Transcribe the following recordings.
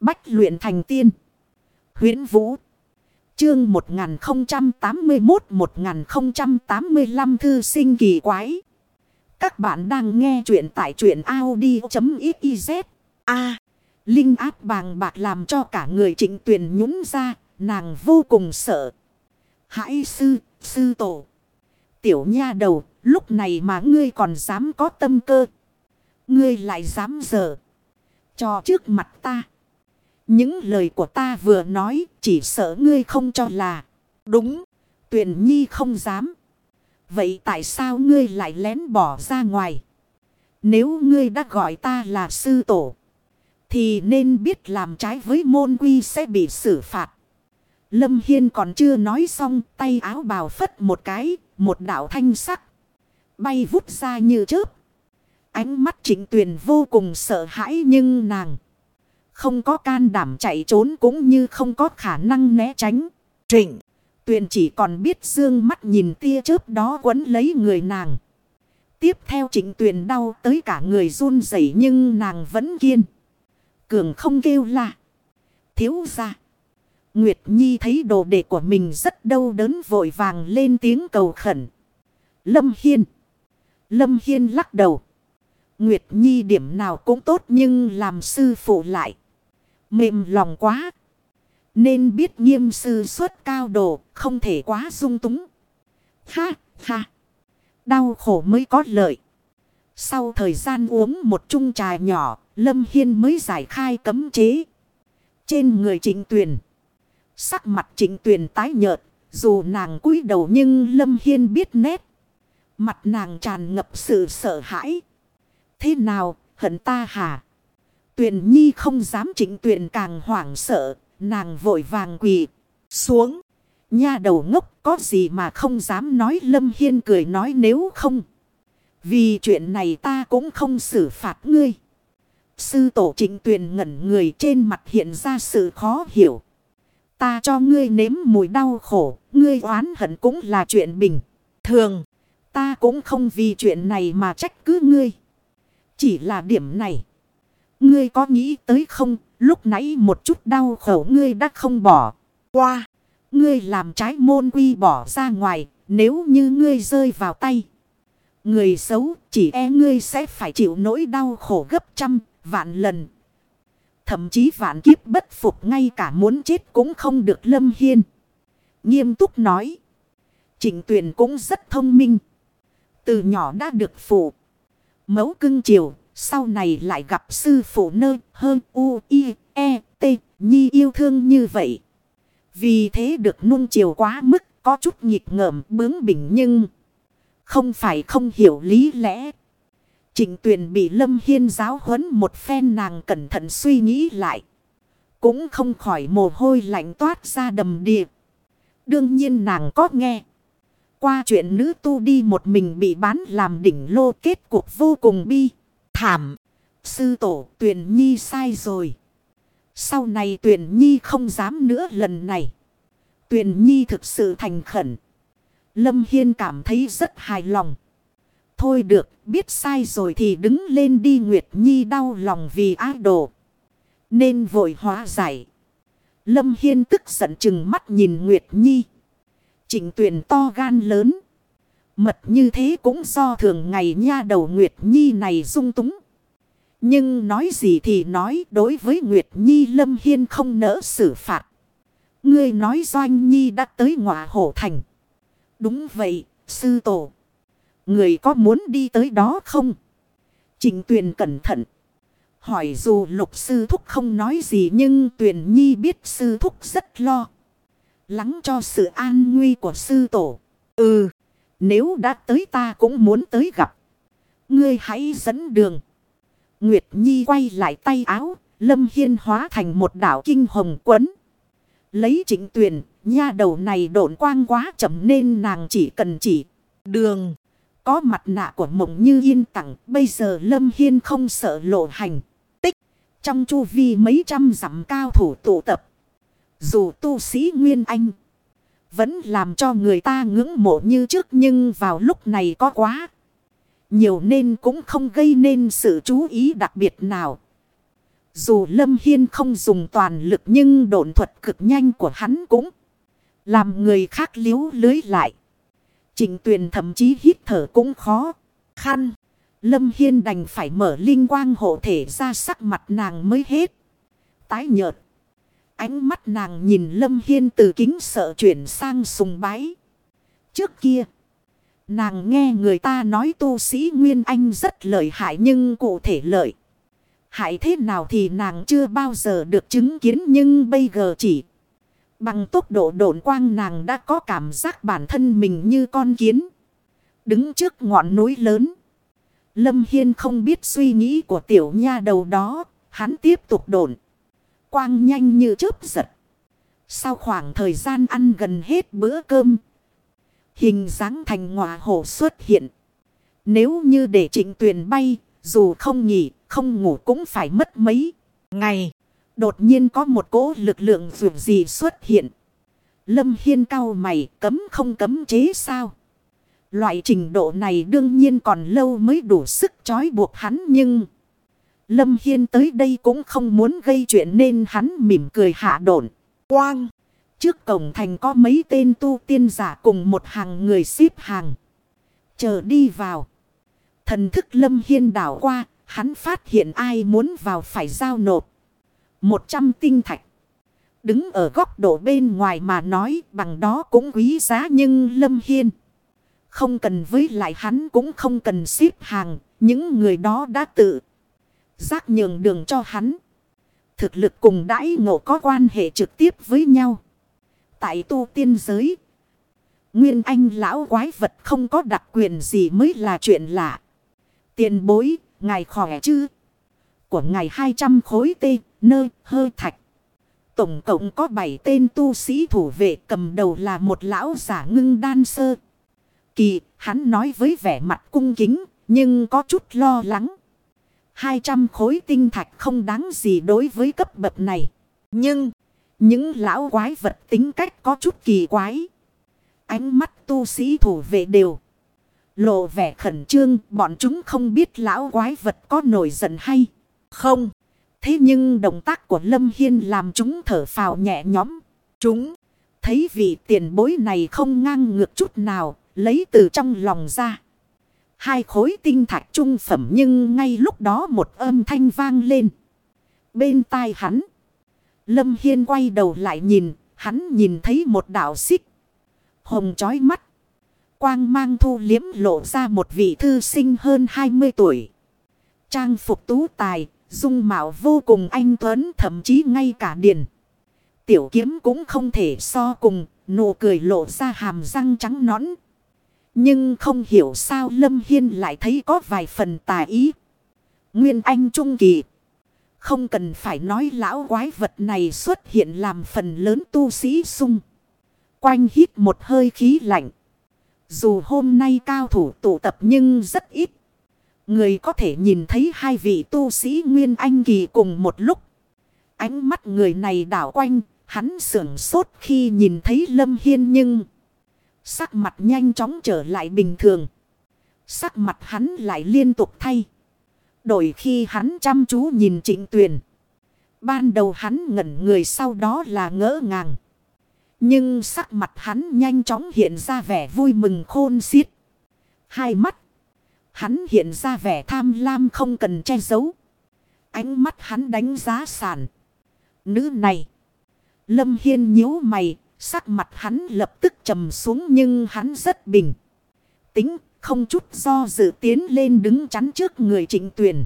Bách luyện thành tiên. huyễn Vũ. Chương 1081-1085 thư sinh kỳ quái. Các bạn đang nghe truyện tại truyện Audi.xyz. A. Linh áp bàng bạc làm cho cả người trịnh tuyển nhũng ra. Nàng vô cùng sợ. Hãy sư, sư tổ. Tiểu nha đầu, lúc này mà ngươi còn dám có tâm cơ. Ngươi lại dám dở. Cho trước mặt ta. Những lời của ta vừa nói, chỉ sợ ngươi không cho là. Đúng. Tuyền nhi không dám. Vậy tại sao ngươi lại lén bỏ ra ngoài? Nếu ngươi đã gọi ta là sư tổ. Thì nên biết làm trái với môn quy sẽ bị xử phạt. Lâm Hiên còn chưa nói xong, tay áo bào phất một cái. Một đạo thanh sắc. Bay vút ra như chớp. Ánh mắt trịnh tuyền vô cùng sợ hãi nhưng nàng. Không có can đảm chạy trốn cũng như không có khả năng né tránh. Trịnh. Tuyền chỉ còn biết dương mắt nhìn tia chớp đó quấn lấy người nàng. Tiếp theo trịnh tuyền đau tới cả người run rẩy nhưng nàng vẫn kiên. Cường không kêu là. Thiếu ra. Nguyệt Nhi thấy đồ đệ của mình rất đau đớn vội vàng lên tiếng cầu khẩn. Lâm Hiên. Lâm Hiên lắc đầu. Nguyệt Nhi điểm nào cũng tốt nhưng làm sư phụ lại. Mềm lòng quá. Nên biết nghiêm sư xuất cao độ, không thể quá dung túng. Ha, ha. Đau khổ mới có lợi. Sau thời gian uống một chung trà nhỏ, Lâm Hiên mới giải khai cấm chế. Trên người trịnh tuyền. Sắc mặt trịnh tuyền tái nhợt, dù nàng cúi đầu nhưng Lâm Hiên biết nét. Mặt nàng tràn ngập sự sợ hãi. Thế nào, hận ta hả? Tuyền Nhi không dám trịnh tuyền càng hoảng sợ, nàng vội vàng quỳ xuống. Nha đầu ngốc có gì mà không dám nói Lâm Hiên cười nói nếu không. Vì chuyện này ta cũng không xử phạt ngươi. Sư tổ trịnh tuyền ngẩn người trên mặt hiện ra sự khó hiểu. Ta cho ngươi nếm mùi đau khổ, ngươi oán hận cũng là chuyện bình. Thường, ta cũng không vì chuyện này mà trách cứ ngươi. Chỉ là điểm này. Ngươi có nghĩ tới không, lúc nãy một chút đau khổ ngươi đã không bỏ qua. Ngươi làm trái môn quy bỏ ra ngoài, nếu như ngươi rơi vào tay. Người xấu, chỉ e ngươi sẽ phải chịu nỗi đau khổ gấp trăm, vạn lần. Thậm chí vạn kiếp bất phục ngay cả muốn chết cũng không được lâm hiên. Nghiêm túc nói. Trịnh tuyền cũng rất thông minh. Từ nhỏ đã được phụ. Mẫu cưng chiều sau này lại gặp sư phụ nơ hơn u, i e t nhi yêu thương như vậy. Vì thế được nung chiều quá mức, có chút nhịp ngợm, bướng bỉnh nhưng không phải không hiểu lý lẽ. Trịnh tuyền bị Lâm Hiên giáo huấn một phen nàng cẩn thận suy nghĩ lại. Cũng không khỏi mồ hôi lạnh toát ra đầm địa. Đương nhiên nàng có nghe. Qua chuyện nữ tu đi một mình bị bán làm đỉnh lô, kết cuộc vô cùng bi. Thảm. Sư tổ tuyển nhi sai rồi. Sau này tuyển nhi không dám nữa lần này. Tuyển nhi thực sự thành khẩn. Lâm Hiên cảm thấy rất hài lòng. Thôi được, biết sai rồi thì đứng lên đi Nguyệt Nhi đau lòng vì ái đồ. Nên vội hóa giải. Lâm Hiên tức giận chừng mắt nhìn Nguyệt Nhi. chỉnh tuyển to gan lớn. Mật như thế cũng do thường ngày nha đầu Nguyệt Nhi này dung túng. Nhưng nói gì thì nói đối với Nguyệt Nhi Lâm Hiên không nỡ xử phạt. Ngươi nói Doanh Nhi đã tới ngọa hổ thành. Đúng vậy, sư tổ. Người có muốn đi tới đó không? Trình tuyền cẩn thận. Hỏi dù lục sư thúc không nói gì nhưng tuyền nhi biết sư thúc rất lo. Lắng cho sự an nguy của sư tổ. Ừ. Nếu đã tới ta cũng muốn tới gặp. Ngươi hãy dẫn đường. Nguyệt Nhi quay lại tay áo. Lâm Hiên hóa thành một đảo kinh hồng quấn. Lấy trịnh tuyền. Nha đầu này độn quang quá chậm nên nàng chỉ cần chỉ đường. Có mặt nạ của mộng như yên tặng. Bây giờ Lâm Hiên không sợ lộ hành. Tích. Trong chu vi mấy trăm dặm cao thủ tụ tập. Dù tu sĩ Nguyên Anh. Vẫn làm cho người ta ngưỡng mộ như trước nhưng vào lúc này có quá. Nhiều nên cũng không gây nên sự chú ý đặc biệt nào. Dù Lâm Hiên không dùng toàn lực nhưng độn thuật cực nhanh của hắn cũng làm người khác liếu lưới lại. trình tuyền thậm chí hít thở cũng khó khăn. Lâm Hiên đành phải mở linh quang hộ thể ra sắc mặt nàng mới hết. Tái nhợt. Ánh mắt nàng nhìn Lâm Hiên từ kính sợ chuyển sang sùng bái. Trước kia. Nàng nghe người ta nói tu sĩ Nguyên Anh rất lợi hại nhưng cụ thể lợi. Hại thế nào thì nàng chưa bao giờ được chứng kiến nhưng bây giờ chỉ. Bằng tốc độ độn quang nàng đã có cảm giác bản thân mình như con kiến. Đứng trước ngọn núi lớn. Lâm Hiên không biết suy nghĩ của tiểu nha đầu đó. Hắn tiếp tục độn. Quang nhanh như chớp giật. Sau khoảng thời gian ăn gần hết bữa cơm. Hình dáng thành ngọa hổ xuất hiện. Nếu như để trịnh tuyền bay. Dù không nghỉ, không ngủ cũng phải mất mấy ngày. Đột nhiên có một cỗ lực lượng dù gì xuất hiện. Lâm Hiên cao mày cấm không cấm chế sao. Loại trình độ này đương nhiên còn lâu mới đủ sức trói buộc hắn nhưng... Lâm Hiên tới đây cũng không muốn gây chuyện nên hắn mỉm cười hạ đổn. Quang! Trước cổng thành có mấy tên tu tiên giả cùng một hàng người xếp hàng. Chờ đi vào. Thần thức Lâm Hiên đảo qua, hắn phát hiện ai muốn vào phải giao nộp. Một trăm tinh thạch. Đứng ở góc độ bên ngoài mà nói bằng đó cũng quý giá nhưng Lâm Hiên. Không cần với lại hắn cũng không cần xếp hàng. Những người đó đã tự giác nhường đường cho hắn. Thực lực cùng đãi ngộ có quan hệ trực tiếp với nhau. Tại tu tiên giới. Nguyên anh lão quái vật không có đặc quyền gì mới là chuyện lạ. Tiền bối, ngài khỏe chứ? Của ngài 200 khối tê, nơ, hơ thạch. Tổng cộng có 7 tên tu sĩ thủ vệ cầm đầu là một lão giả ngưng đan sơ. Kỳ, hắn nói với vẻ mặt cung kính, nhưng có chút lo lắng. 200 khối tinh thạch không đáng gì đối với cấp bậc này. Nhưng, những lão quái vật tính cách có chút kỳ quái. Ánh mắt tu sĩ thủ vệ đều. Lộ vẻ khẩn trương, bọn chúng không biết lão quái vật có nổi giận hay không. Thế nhưng động tác của Lâm Hiên làm chúng thở phào nhẹ nhõm. Chúng thấy vị tiền bối này không ngang ngược chút nào, lấy từ trong lòng ra. Hai khối tinh thạch trung phẩm nhưng ngay lúc đó một âm thanh vang lên. Bên tai hắn. Lâm Hiên quay đầu lại nhìn, hắn nhìn thấy một đạo xích. Hồng chói mắt. Quang mang thu liếm lộ ra một vị thư sinh hơn 20 tuổi. Trang phục tú tài, dung mạo vô cùng anh tuấn thậm chí ngay cả điền. Tiểu kiếm cũng không thể so cùng, nụ cười lộ ra hàm răng trắng nõn. Nhưng không hiểu sao Lâm Hiên lại thấy có vài phần tà ý. Nguyên Anh Trung Kỳ. Không cần phải nói lão quái vật này xuất hiện làm phần lớn tu sĩ sung. Quanh hít một hơi khí lạnh. Dù hôm nay cao thủ tụ tập nhưng rất ít. Người có thể nhìn thấy hai vị tu sĩ Nguyên Anh Kỳ cùng một lúc. Ánh mắt người này đảo quanh, hắn sưởng sốt khi nhìn thấy Lâm Hiên nhưng... Sắc mặt nhanh chóng trở lại bình thường. Sắc mặt hắn lại liên tục thay. Đổi khi hắn chăm chú nhìn trịnh tuyền. Ban đầu hắn ngẩn người sau đó là ngỡ ngàng. Nhưng sắc mặt hắn nhanh chóng hiện ra vẻ vui mừng khôn xiết. Hai mắt. Hắn hiện ra vẻ tham lam không cần che giấu. Ánh mắt hắn đánh giá sản. Nữ này. Lâm Hiên nhíu mày. Sắc mặt hắn lập tức trầm xuống nhưng hắn rất bình. Tính không chút do dự tiến lên đứng chắn trước người trịnh tuyền.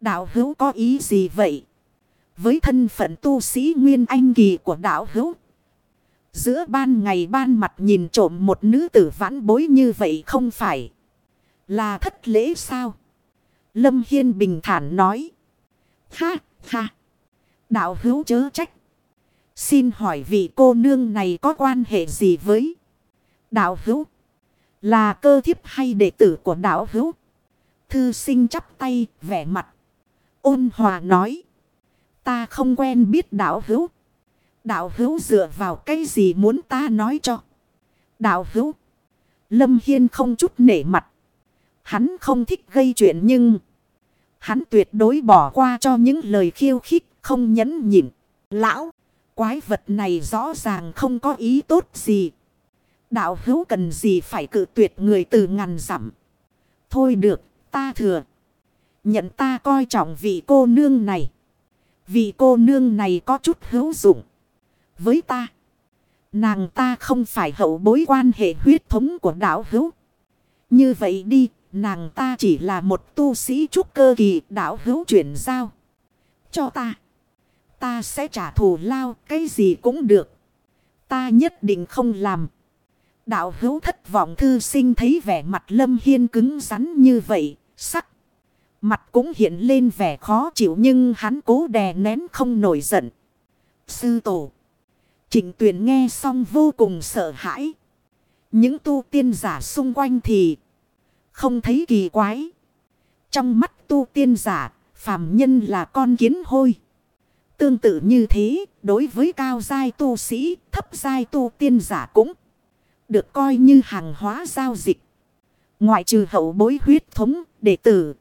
Đạo hữu có ý gì vậy? Với thân phận tu sĩ Nguyên Anh Kỳ của đạo hữu Giữa ban ngày ban mặt nhìn trộm một nữ tử vãn bối như vậy không phải là thất lễ sao? Lâm Hiên bình thản nói. Ha, ha. Đạo hữu chớ trách. Xin hỏi vị cô nương này có quan hệ gì với đạo hữu? Là cơ thiếp hay đệ tử của đạo hữu? Thư sinh chắp tay, vẻ mặt. Ôn hòa nói. Ta không quen biết đạo hữu. Đạo hữu dựa vào cái gì muốn ta nói cho. Đạo hữu. Lâm Hiên không chút nể mặt. Hắn không thích gây chuyện nhưng. Hắn tuyệt đối bỏ qua cho những lời khiêu khích không nhẫn nhịn. Lão, quái vật này rõ ràng không có ý tốt gì. Đạo hữu cần gì phải cự tuyệt người từ ngàn dặm. Thôi được, ta thừa. Nhận ta coi trọng vị cô nương này. Vị cô nương này có chút hữu dụng. Với ta. Nàng ta không phải hậu bối quan hệ huyết thống của đạo hữu. Như vậy đi, nàng ta chỉ là một tu sĩ trúc cơ kỳ đạo hữu chuyển giao. Cho ta. Ta sẽ trả thù lao, cái gì cũng được. Ta nhất định không làm. Đạo hữu thất vọng thư sinh thấy vẻ mặt lâm hiên cứng rắn như vậy, sắc. Mặt cũng hiện lên vẻ khó chịu nhưng hắn cố đè nén không nổi giận. Sư tổ. Trịnh tuyển nghe xong vô cùng sợ hãi. Những tu tiên giả xung quanh thì không thấy kỳ quái. Trong mắt tu tiên giả, phàm nhân là con kiến hôi. Tương tự như thế, đối với cao giai tu sĩ, thấp giai tu tiên giả cũng được coi như hàng hóa giao dịch. Ngoại trừ hậu bối huyết thống, đệ tử.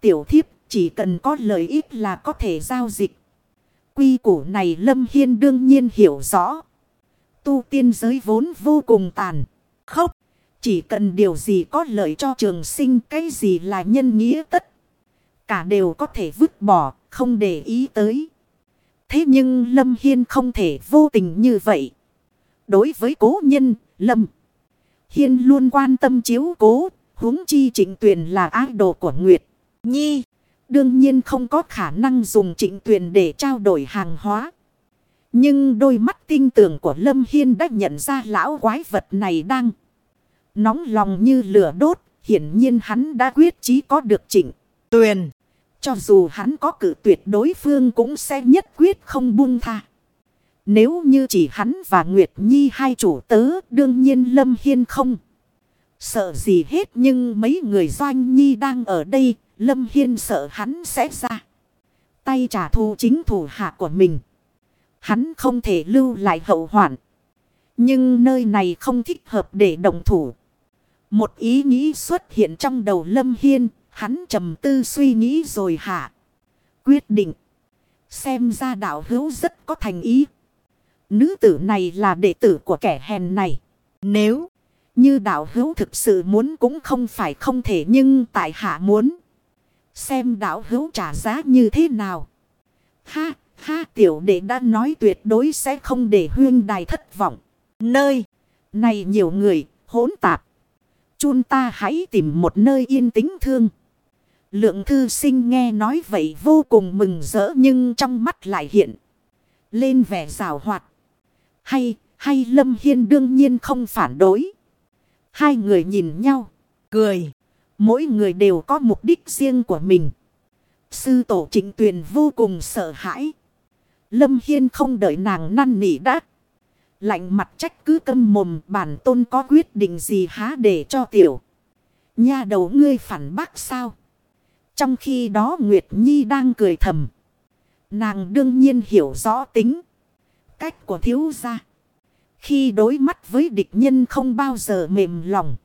Tiểu thiếp chỉ cần có lợi ích là có thể giao dịch. Quy củ này Lâm Hiên đương nhiên hiểu rõ. Tu tiên giới vốn vô cùng tàn, khốc. Chỉ cần điều gì có lợi cho trường sinh cái gì là nhân nghĩa tất. Cả đều có thể vứt bỏ, không để ý tới. Thế nhưng Lâm Hiên không thể vô tình như vậy. Đối với cố nhân, Lâm Hiên luôn quan tâm chiếu cố, huống chi trịnh tuyền là ái đồ của Nguyệt Nhi. Đương nhiên không có khả năng dùng trịnh tuyền để trao đổi hàng hóa. Nhưng đôi mắt tinh tường của Lâm Hiên đã nhận ra lão quái vật này đang nóng lòng như lửa đốt. Hiển nhiên hắn đã quyết chí có được trịnh tuyền. Cho dù hắn có cử tuyệt đối phương cũng sẽ nhất quyết không buông tha. Nếu như chỉ hắn và Nguyệt Nhi hai chủ tớ, đương nhiên Lâm Hiên không. Sợ gì hết, nhưng mấy người doanh nhi đang ở đây, Lâm Hiên sợ hắn sẽ ra. Tay trả thù chính thủ hạ của mình. Hắn không thể lưu lại hậu hoạn. Nhưng nơi này không thích hợp để đồng thủ. Một ý nghĩ xuất hiện trong đầu Lâm Hiên. Hắn trầm tư suy nghĩ rồi hạ. Quyết định. Xem ra đạo hữu rất có thành ý. Nữ tử này là đệ tử của kẻ hèn này. Nếu như đạo hữu thực sự muốn cũng không phải không thể nhưng tại hạ muốn. Xem đạo hữu trả giá như thế nào. Ha, ha tiểu đệ đã nói tuyệt đối sẽ không để huyên đài thất vọng. Nơi này nhiều người hỗn tạp. Chun ta hãy tìm một nơi yên tĩnh thương. Lượng thư sinh nghe nói vậy vô cùng mừng rỡ nhưng trong mắt lại hiện. Lên vẻ rào hoạt. Hay, hay Lâm Hiên đương nhiên không phản đối. Hai người nhìn nhau, cười. Mỗi người đều có mục đích riêng của mình. Sư tổ trịnh tuyền vô cùng sợ hãi. Lâm Hiên không đợi nàng năn nỉ đã Lạnh mặt trách cứ câm mồm bản tôn có quyết định gì há để cho tiểu. Nha đầu ngươi phản bác sao? Trong khi đó Nguyệt Nhi đang cười thầm. Nàng đương nhiên hiểu rõ tính. Cách của thiếu gia. Khi đối mắt với địch nhân không bao giờ mềm lòng.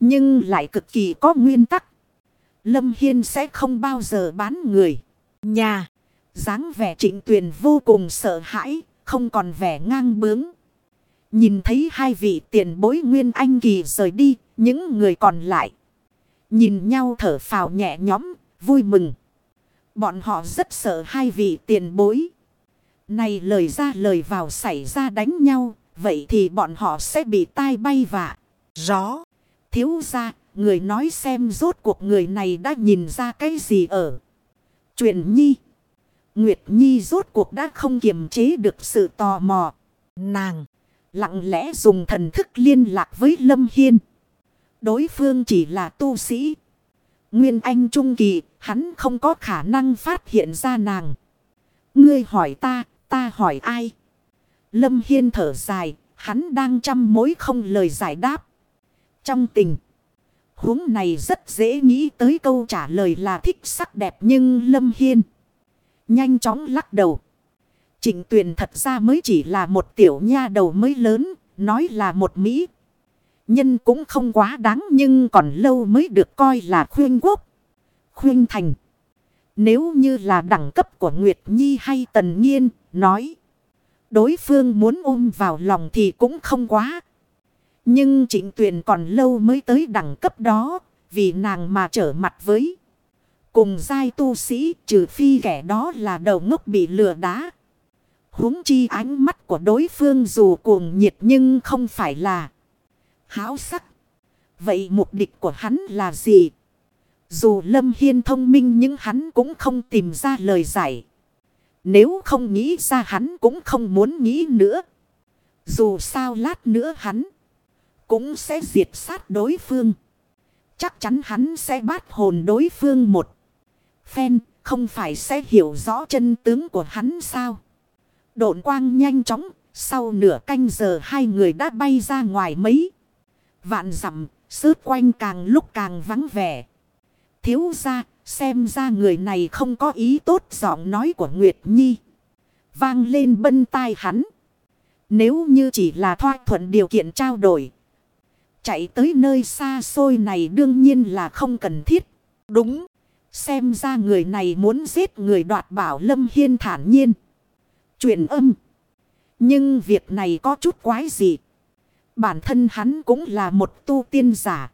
Nhưng lại cực kỳ có nguyên tắc. Lâm Hiên sẽ không bao giờ bán người. Nhà. dáng vẻ trịnh tuyền vô cùng sợ hãi. Không còn vẻ ngang bướng. Nhìn thấy hai vị tiền bối nguyên anh kỳ rời đi. Những người còn lại. Nhìn nhau thở phào nhẹ nhõm. Vui mừng. Bọn họ rất sợ hai vị tiền bối. Này lời ra lời vào xảy ra đánh nhau. Vậy thì bọn họ sẽ bị tai bay vạ. Gió. Thiếu ra, người nói xem rốt cuộc người này đã nhìn ra cái gì ở. Chuyện nhi. Nguyệt Nhi rốt cuộc đã không kiềm chế được sự tò mò. Nàng lặng lẽ dùng thần thức liên lạc với Lâm Hiên. Đối phương chỉ là tu sĩ. Nguyên Anh Trung Kỳ, hắn không có khả năng phát hiện ra nàng. Ngươi hỏi ta, ta hỏi ai? Lâm Hiên thở dài, hắn đang chăm mối không lời giải đáp. Trong tình huống này rất dễ nghĩ tới câu trả lời là thích sắc đẹp nhưng Lâm Hiên nhanh chóng lắc đầu. Trịnh tuyền thật ra mới chỉ là một tiểu nha đầu mới lớn, nói là một Mỹ. Nhân cũng không quá đáng nhưng còn lâu mới được coi là khuyên quốc, khuyên thành. Nếu như là đẳng cấp của Nguyệt Nhi hay Tần Nhiên, nói. Đối phương muốn ôm vào lòng thì cũng không quá. Nhưng trịnh tuyền còn lâu mới tới đẳng cấp đó, vì nàng mà trở mặt với. Cùng giai tu sĩ trừ phi kẻ đó là đầu ngốc bị lừa đá. huống chi ánh mắt của đối phương dù cuồng nhiệt nhưng không phải là háo sắc. Vậy mục đích của hắn là gì? Dù Lâm Hiên thông minh nhưng hắn cũng không tìm ra lời giải. Nếu không nghĩ ra hắn cũng không muốn nghĩ nữa. Dù sao lát nữa hắn cũng sẽ diệt sát đối phương. Chắc chắn hắn sẽ bắt hồn đối phương một phen, không phải sẽ hiểu rõ chân tướng của hắn sao. Độn quang nhanh chóng, sau nửa canh giờ hai người đã bay ra ngoài mấy. Vạn dặm xứ quanh càng lúc càng vắng vẻ. Thiếu ra, xem ra người này không có ý tốt giọng nói của Nguyệt Nhi. Vang lên bân tai hắn. Nếu như chỉ là thoa thuận điều kiện trao đổi. Chạy tới nơi xa xôi này đương nhiên là không cần thiết. Đúng. Xem ra người này muốn giết người đoạt bảo Lâm Hiên thản nhiên. Chuyện âm. Nhưng việc này có chút quái gì. Bản thân hắn cũng là một tu tiên giả.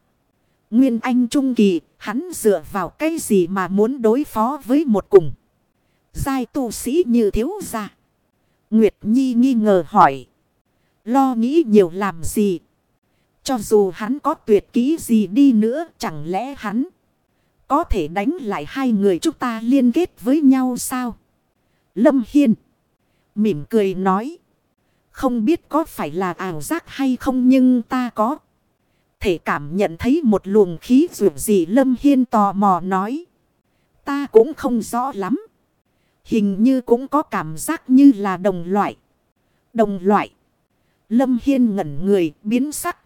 Nguyên Anh Trung Kỳ, hắn dựa vào cái gì mà muốn đối phó với một cùng. Giai tu sĩ như thiếu gia. Nguyệt Nhi nghi ngờ hỏi. Lo nghĩ nhiều làm gì? Cho dù hắn có tuyệt kỹ gì đi nữa, chẳng lẽ hắn có thể đánh lại hai người chúng ta liên kết với nhau sao? Lâm Hiên mỉm cười nói. Không biết có phải là ảo giác hay không nhưng ta có. Thể cảm nhận thấy một luồng khí dù gì Lâm Hiên tò mò nói. Ta cũng không rõ lắm. Hình như cũng có cảm giác như là đồng loại. Đồng loại. Lâm Hiên ngẩn người, biến sắc.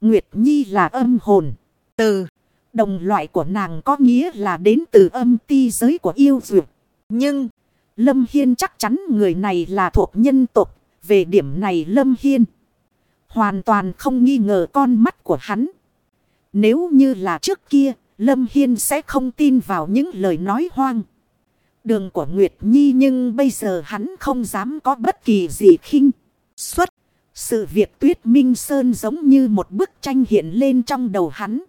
Nguyệt Nhi là âm hồn. Từ. Đồng loại của nàng có nghĩa là đến từ âm ti giới của yêu dược. Nhưng. Lâm Hiên chắc chắn người này là thuộc nhân tộc về điểm này Lâm Hiên. Hoàn toàn không nghi ngờ con mắt của hắn. Nếu như là trước kia, Lâm Hiên sẽ không tin vào những lời nói hoang. Đường của Nguyệt Nhi nhưng bây giờ hắn không dám có bất kỳ gì khinh. Xuất, sự việc tuyết minh sơn giống như một bức tranh hiện lên trong đầu hắn.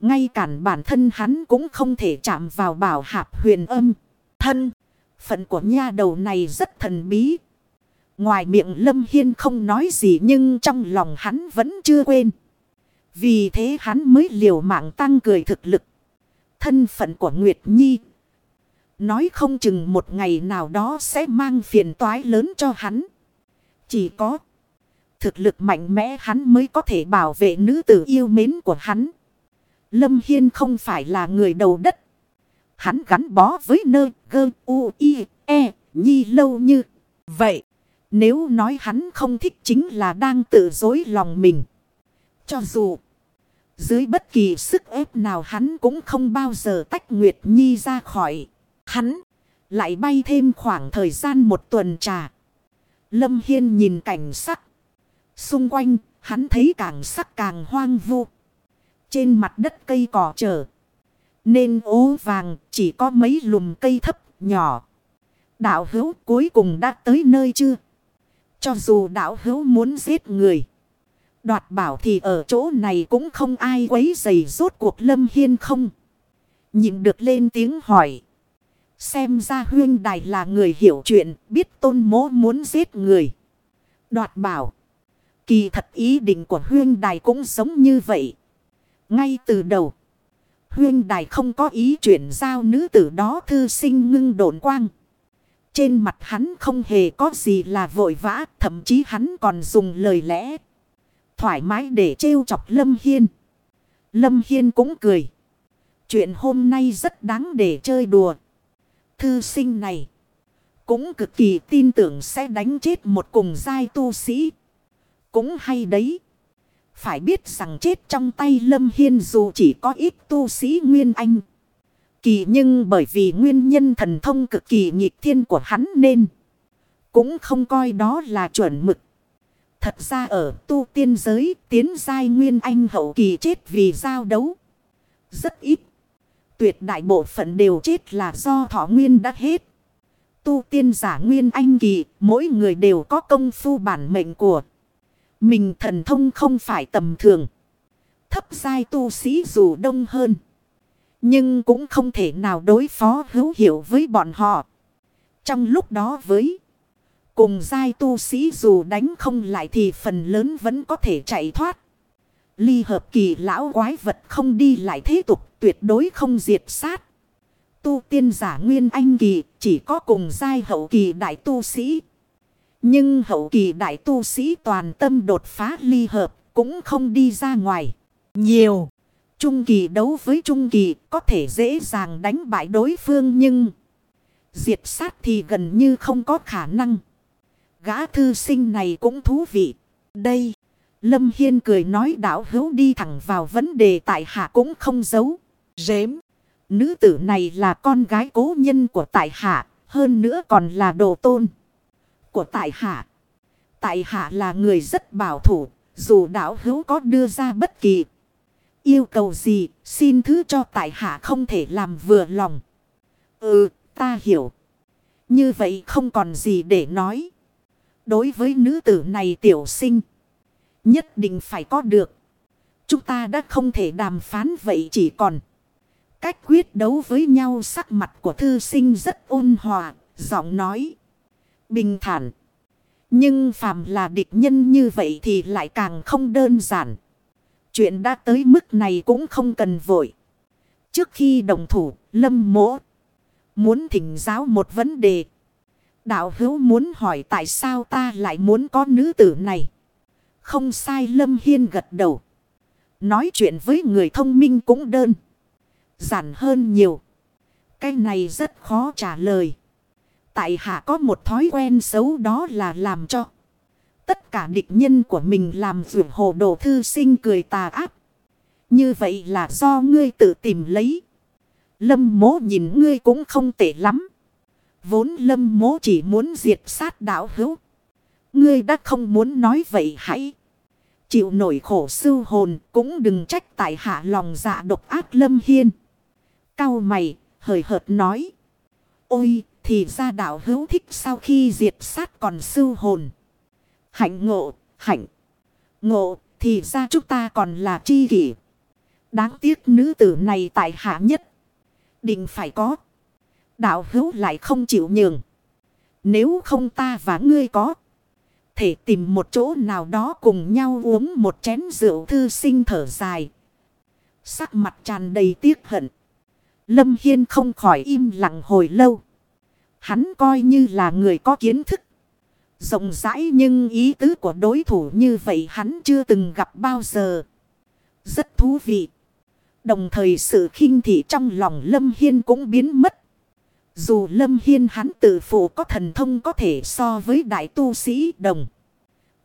Ngay cản bản thân hắn cũng không thể chạm vào bảo hạp huyền âm. Thân, phận của nha đầu này rất thần bí, Ngoài miệng Lâm Hiên không nói gì nhưng trong lòng hắn vẫn chưa quên. Vì thế hắn mới liều mạng tăng cười thực lực. Thân phận của Nguyệt Nhi. Nói không chừng một ngày nào đó sẽ mang phiền toái lớn cho hắn. Chỉ có thực lực mạnh mẽ hắn mới có thể bảo vệ nữ tử yêu mến của hắn. Lâm Hiên không phải là người đầu đất. Hắn gắn bó với nơi gơ u i e nhi lâu như vậy. Nếu nói hắn không thích chính là đang tự dối lòng mình. Cho dù, dưới bất kỳ sức ép nào hắn cũng không bao giờ tách Nguyệt Nhi ra khỏi. Hắn lại bay thêm khoảng thời gian một tuần trà. Lâm Hiên nhìn cảnh sắc. Xung quanh, hắn thấy càng sắc càng hoang vu. Trên mặt đất cây cỏ trở. Nên ố vàng, chỉ có mấy lùm cây thấp, nhỏ. Đạo hữu cuối cùng đã tới nơi chưa? Cho dù đạo hữu muốn giết người. Đoạt bảo thì ở chỗ này cũng không ai quấy dày rốt cuộc lâm hiên không. Nhìn được lên tiếng hỏi. Xem ra huyên đài là người hiểu chuyện, biết tôn mố muốn giết người. Đoạt bảo. Kỳ thật ý định của huyên đài cũng giống như vậy. Ngay từ đầu. Huyên đài không có ý chuyển giao nữ tử đó thư sinh ngưng độn quang. Trên mặt hắn không hề có gì là vội vã, thậm chí hắn còn dùng lời lẽ. Thoải mái để trêu chọc Lâm Hiên. Lâm Hiên cũng cười. Chuyện hôm nay rất đáng để chơi đùa. Thư sinh này. Cũng cực kỳ tin tưởng sẽ đánh chết một cùng giai tu sĩ. Cũng hay đấy. Phải biết rằng chết trong tay Lâm Hiên dù chỉ có ít tu sĩ Nguyên Anh. Kỳ nhưng bởi vì nguyên nhân thần thông cực kỳ nghịch thiên của hắn nên. Cũng không coi đó là chuẩn mực. Thật ra ở tu tiên giới tiến giai nguyên anh hậu kỳ chết vì giao đấu. Rất ít. Tuyệt đại bộ phận đều chết là do thọ nguyên đã hết. Tu tiên giả nguyên anh kỳ, mỗi người đều có công phu bản mệnh của. Mình thần thông không phải tầm thường. Thấp giai tu sĩ dù đông hơn. Nhưng cũng không thể nào đối phó hữu hiệu với bọn họ. Trong lúc đó với, cùng giai tu sĩ dù đánh không lại thì phần lớn vẫn có thể chạy thoát. Ly hợp kỳ lão quái vật không đi lại thế tục, tuyệt đối không diệt sát. Tu tiên giả nguyên anh kỳ chỉ có cùng giai hậu kỳ đại tu sĩ. Nhưng hậu kỳ đại tu sĩ toàn tâm đột phá ly hợp cũng không đi ra ngoài. Nhiều. Trung kỳ đấu với trung kỳ, có thể dễ dàng đánh bại đối phương nhưng diệt sát thì gần như không có khả năng. Gã thư sinh này cũng thú vị. Đây. Lâm Hiên cười nói Đảo hữu đi thẳng vào vấn đề tại hạ cũng không giấu. Rếm. Nữ tử này là con gái cố nhân của tại hạ. Hơn nữa còn là đồ tôn của tại hạ. Tại hạ là người rất bảo thủ. Dù Đảo hữu có đưa ra bất kỳ yêu cầu gì. Xin thứ cho tại hạ không thể làm vừa lòng. Ừ ta hiểu. Như vậy không còn gì để nói. Đối với nữ tử này tiểu sinh. Nhất định phải có được. Chúng ta đã không thể đàm phán vậy chỉ còn. Cách quyết đấu với nhau sắc mặt của thư sinh rất ôn hòa. Giọng nói. Bình thản. Nhưng phàm là địch nhân như vậy thì lại càng không đơn giản. Chuyện đã tới mức này cũng không cần vội. Trước khi đồng thủ, lâm mỗ. Muốn thỉnh giáo một vấn đề. Đạo hữu muốn hỏi tại sao ta lại muốn có nữ tử này. Không sai Lâm Hiên gật đầu. Nói chuyện với người thông minh cũng đơn. Giản hơn nhiều. Cái này rất khó trả lời. Tại hạ có một thói quen xấu đó là làm cho. Tất cả địch nhân của mình làm vượt hồ đồ thư sinh cười tà ác. Như vậy là do ngươi tự tìm lấy. Lâm mố nhìn ngươi cũng không tệ lắm. Vốn lâm mố chỉ muốn diệt sát đạo hữu. Ngươi đã không muốn nói vậy hãy. Chịu nổi khổ sư hồn cũng đừng trách tại hạ lòng dạ độc ác lâm hiên. Cao mày, hời hợt nói. Ôi, thì ra đạo hữu thích sau khi diệt sát còn sư hồn. Hạnh ngộ, hạnh. Ngộ, thì ra chúng ta còn là chi kỷ. Đáng tiếc nữ tử này tại hạ nhất. Định phải có. Đạo hữu lại không chịu nhường. Nếu không ta và ngươi có. Thể tìm một chỗ nào đó cùng nhau uống một chén rượu thư sinh thở dài. Sắc mặt tràn đầy tiếc hận. Lâm Hiên không khỏi im lặng hồi lâu. Hắn coi như là người có kiến thức. Rộng rãi nhưng ý tứ của đối thủ như vậy hắn chưa từng gặp bao giờ. Rất thú vị. Đồng thời sự khinh thị trong lòng Lâm Hiên cũng biến mất. Dù Lâm Hiên hắn tự phụ có thần thông có thể so với đại tu sĩ đồng.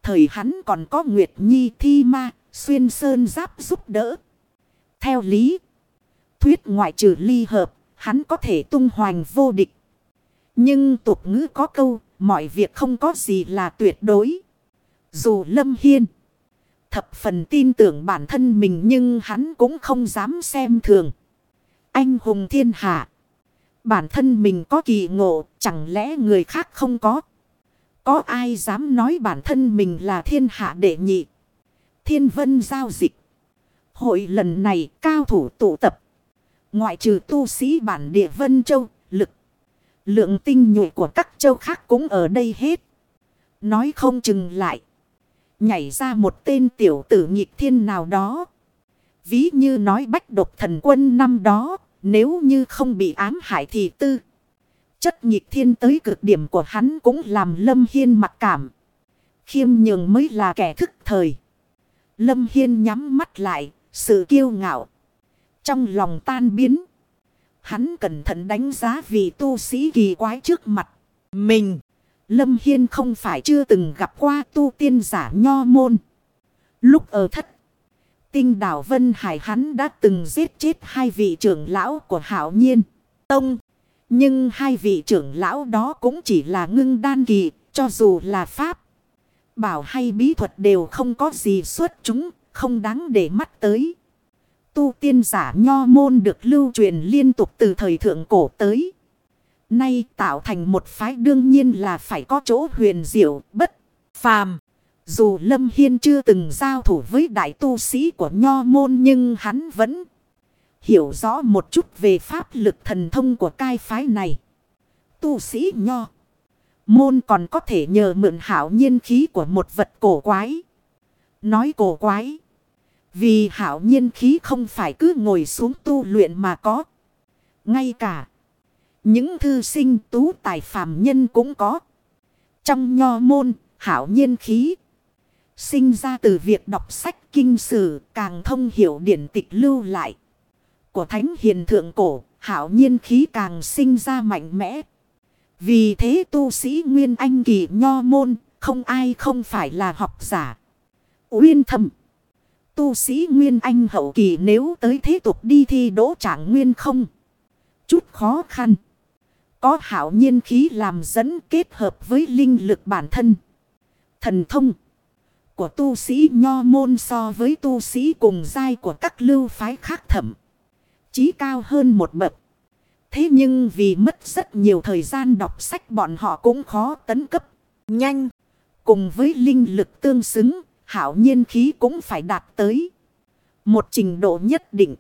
Thời hắn còn có Nguyệt Nhi Thi Ma, Xuyên Sơn Giáp giúp đỡ. Theo lý, thuyết ngoại trừ ly hợp, hắn có thể tung hoành vô địch. Nhưng tục ngữ có câu, mọi việc không có gì là tuyệt đối. Dù Lâm Hiên thập phần tin tưởng bản thân mình nhưng hắn cũng không dám xem thường. Anh hùng thiên hạ. Bản thân mình có kỳ ngộ, chẳng lẽ người khác không có. Có ai dám nói bản thân mình là thiên hạ đệ nhị. Thiên vân giao dịch. Hội lần này cao thủ tụ tập. Ngoại trừ tu sĩ bản địa Vân Châu. Lượng tinh nhuệ của các châu khác cũng ở đây hết. Nói không chừng lại. Nhảy ra một tên tiểu tử nghịch thiên nào đó. Ví như nói bách độc thần quân năm đó. Nếu như không bị ám hại thì tư. Chất nhịp thiên tới cực điểm của hắn cũng làm Lâm Hiên mặc cảm. Khiêm nhường mới là kẻ thức thời. Lâm Hiên nhắm mắt lại, sự kiêu ngạo. Trong lòng tan biến. Hắn cẩn thận đánh giá vị tu sĩ kỳ quái trước mặt. Mình. Lâm Hiên không phải chưa từng gặp qua tu tiên giả nho môn. Lúc ở thất. Tinh đảo Vân Hải hắn đã từng giết chết hai vị trưởng lão của Hảo Nhiên. Tông. Nhưng hai vị trưởng lão đó cũng chỉ là ngưng đan kỳ. Cho dù là Pháp. Bảo hay bí thuật đều không có gì xuất chúng. Không đáng để mắt tới tu tiên giả nho môn được lưu truyền liên tục từ thời thượng cổ tới. Nay tạo thành một phái đương nhiên là phải có chỗ huyền diệu, bất, phàm. Dù Lâm Hiên chưa từng giao thủ với đại tu sĩ của nho môn nhưng hắn vẫn hiểu rõ một chút về pháp lực thần thông của cai phái này. Tu sĩ nho. Môn còn có thể nhờ mượn hảo nhiên khí của một vật cổ quái. Nói cổ quái. Vì hảo nhiên khí không phải cứ ngồi xuống tu luyện mà có. Ngay cả. Những thư sinh tú tài phàm nhân cũng có. Trong nho môn, hảo nhiên khí. Sinh ra từ việc đọc sách kinh sử càng thông hiểu điển tịch lưu lại. Của thánh hiền thượng cổ, hảo nhiên khí càng sinh ra mạnh mẽ. Vì thế tu sĩ Nguyên Anh kỳ nho môn, không ai không phải là học giả. Uyên thầm. Tu sĩ Nguyên Anh hậu kỳ nếu tới thế tục đi thi đỗ trạng nguyên không. Chút khó khăn. Có hảo nhiên khí làm dẫn kết hợp với linh lực bản thân. Thần thông của tu sĩ nho môn so với tu sĩ cùng giai của các lưu phái khác thẩm. Chí cao hơn một bậc. Thế nhưng vì mất rất nhiều thời gian đọc sách bọn họ cũng khó tấn cấp. Nhanh. Cùng với linh lực tương xứng, hảo nhiên khí cũng phải đạt tới. Một trình độ nhất định.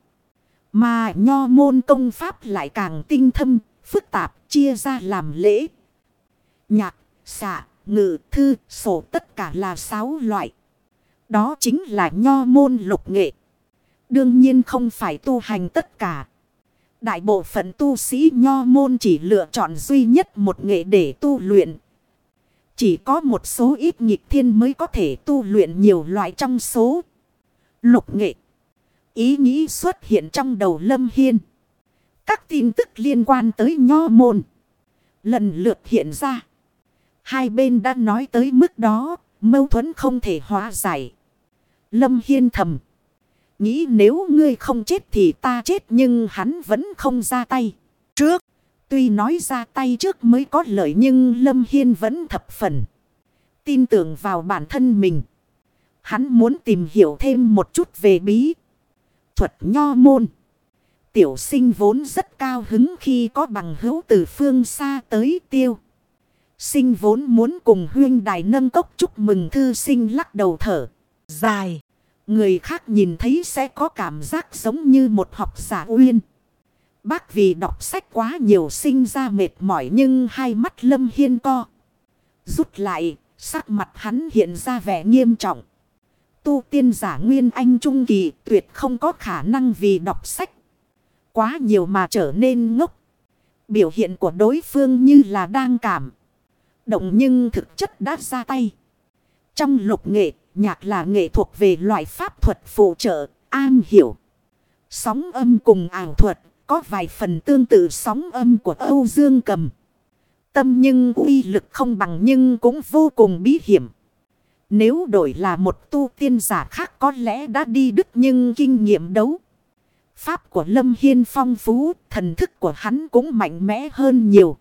Mà nho môn công pháp lại càng tinh thâm, phức tạp, chia ra làm lễ. Nhạc, xạ, ngự, thư, sổ tất cả là sáu loại. Đó chính là nho môn lục nghệ. Đương nhiên không phải tu hành tất cả. Đại bộ phận tu sĩ nho môn chỉ lựa chọn duy nhất một nghệ để tu luyện. Chỉ có một số ít nghịch thiên mới có thể tu luyện nhiều loại trong số lục nghệ. Ý nghĩ xuất hiện trong đầu Lâm Hiên. Các tin tức liên quan tới nho môn. Lần lượt hiện ra. Hai bên đã nói tới mức đó, mâu thuẫn không thể hóa giải. Lâm Hiên thầm. Nghĩ nếu ngươi không chết thì ta chết nhưng hắn vẫn không ra tay. Trước, tuy nói ra tay trước mới có lợi nhưng Lâm Hiên vẫn thập phần. Tin tưởng vào bản thân mình. Hắn muốn tìm hiểu thêm một chút về bí. Thuật nho môn. Tiểu sinh vốn rất cao hứng khi có bằng hữu từ phương xa tới tiêu. Sinh vốn muốn cùng huyên đài nâng cốc chúc mừng thư sinh lắc đầu thở. Dài. Người khác nhìn thấy sẽ có cảm giác giống như một học giả uyên. Bác vì đọc sách quá nhiều sinh ra mệt mỏi nhưng hai mắt lâm hiên co. Rút lại, sắc mặt hắn hiện ra vẻ nghiêm trọng. Tu tiên giả nguyên anh trung kỳ tuyệt không có khả năng vì đọc sách. Quá nhiều mà trở nên ngốc. Biểu hiện của đối phương như là đang cảm. Động nhưng thực chất đã ra tay. Trong lục nghệ nhạc là nghệ thuộc về loại pháp thuật phụ trợ, an hiểu. Sóng âm cùng ảo thuật, có vài phần tương tự sóng âm của Âu Dương Cầm. Tâm nhưng uy lực không bằng nhưng cũng vô cùng bí hiểm. Nếu đổi là một tu tiên giả khác có lẽ đã đi đứt nhưng kinh nghiệm đấu. Pháp của Lâm Hiên phong phú, thần thức của hắn cũng mạnh mẽ hơn nhiều.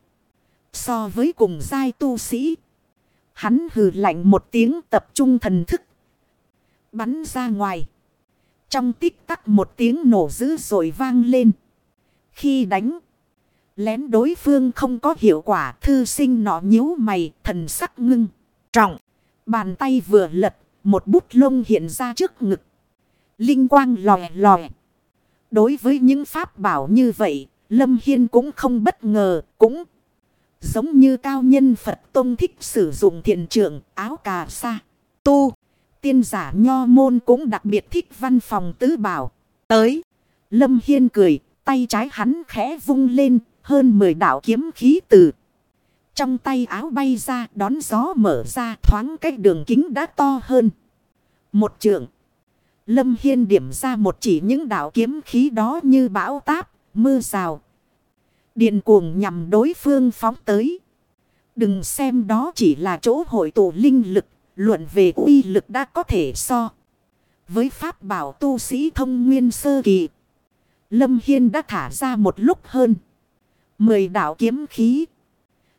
So với cùng giai tu sĩ. Hắn hừ lạnh một tiếng tập trung thần thức. Bắn ra ngoài. Trong tích tắc một tiếng nổ dữ rồi vang lên. Khi đánh. Lén đối phương không có hiệu quả. Thư sinh nọ nhíu mày, thần sắc ngưng. Trọng. Bàn tay vừa lật. Một bút lông hiện ra trước ngực. Linh quang lòe lòe. Đối với những pháp bảo như vậy. Lâm Hiên cũng không bất ngờ. Cũng Giống như cao nhân Phật Tông thích sử dụng thiện trưởng, áo cà sa. Tu. Tiên giả nho môn cũng đặc biệt thích văn phòng tứ bảo. Tới. Lâm Hiên cười. Tay trái hắn khẽ vung lên. Hơn 10 đạo kiếm khí từ. Trong tay áo bay ra đón gió mở ra thoáng cách đường kính đã to hơn. Một trường. Lâm Hiên điểm ra một chỉ những đạo kiếm khí đó như bão táp, mưa rào, Điện cuồng nhằm đối phương phóng tới. Đừng xem đó chỉ là chỗ hội tụ linh lực, luận về uy lực đã có thể so. Với pháp bảo tu sĩ thông nguyên sơ kỳ, Lâm Hiên đã thả ra một lúc hơn. Mười đạo kiếm khí.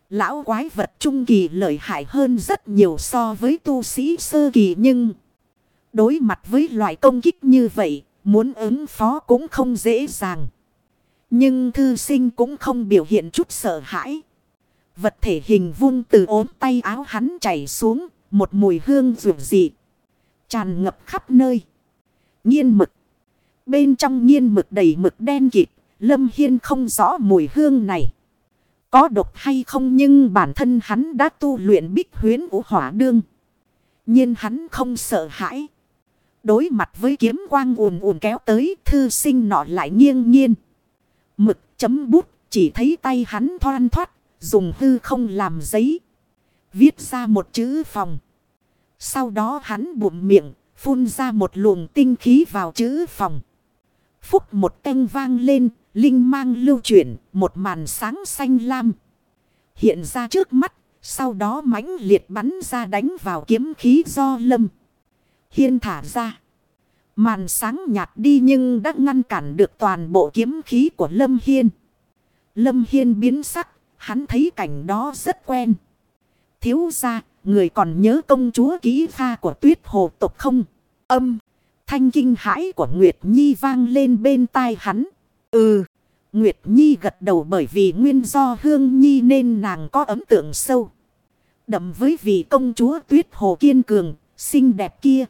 Lão quái vật trung kỳ lợi hại hơn rất nhiều so với tu sĩ sơ kỳ nhưng... Đối mặt với loại công kích như vậy, Muốn ứng phó cũng không dễ dàng. Nhưng thư sinh cũng không biểu hiện chút sợ hãi. Vật thể hình vung từ ốm tay áo hắn chảy xuống. Một mùi hương rượu dị. Tràn ngập khắp nơi. Nhiên mực. Bên trong nhiên mực đầy mực đen kịt. Lâm Hiên không rõ mùi hương này. Có độc hay không nhưng bản thân hắn đã tu luyện bích huyến vũ hỏa đương. nhiên hắn không sợ hãi. Đối mặt với kiếm quang ùn ùn kéo tới, thư sinh nọ lại nghiêng nghiêng. Mực chấm bút, chỉ thấy tay hắn thoan thoát. Dùng hư không làm giấy. Viết ra một chữ phòng. Sau đó hắn bụm miệng, phun ra một luồng tinh khí vào chữ phòng. Phúc một canh vang lên, Linh mang lưu chuyển, một màn sáng xanh lam. Hiện ra trước mắt. Sau đó mãnh liệt bắn ra đánh vào kiếm khí do lâm. Hiên thả ra. Màn sáng nhạt đi nhưng đã ngăn cản được toàn bộ kiếm khí của Lâm Hiên. Lâm Hiên biến sắc. Hắn thấy cảnh đó rất quen. Thiếu ra. Người còn nhớ công chúa ký pha của tuyết hồ tộc không? Âm. Thanh kinh hãi của Nguyệt Nhi vang lên bên tai hắn. Ừ. Nguyệt Nhi gật đầu bởi vì nguyên do Hương Nhi nên nàng có ấn tượng sâu. Đậm với vị công chúa tuyết hồ kiên cường, xinh đẹp kia.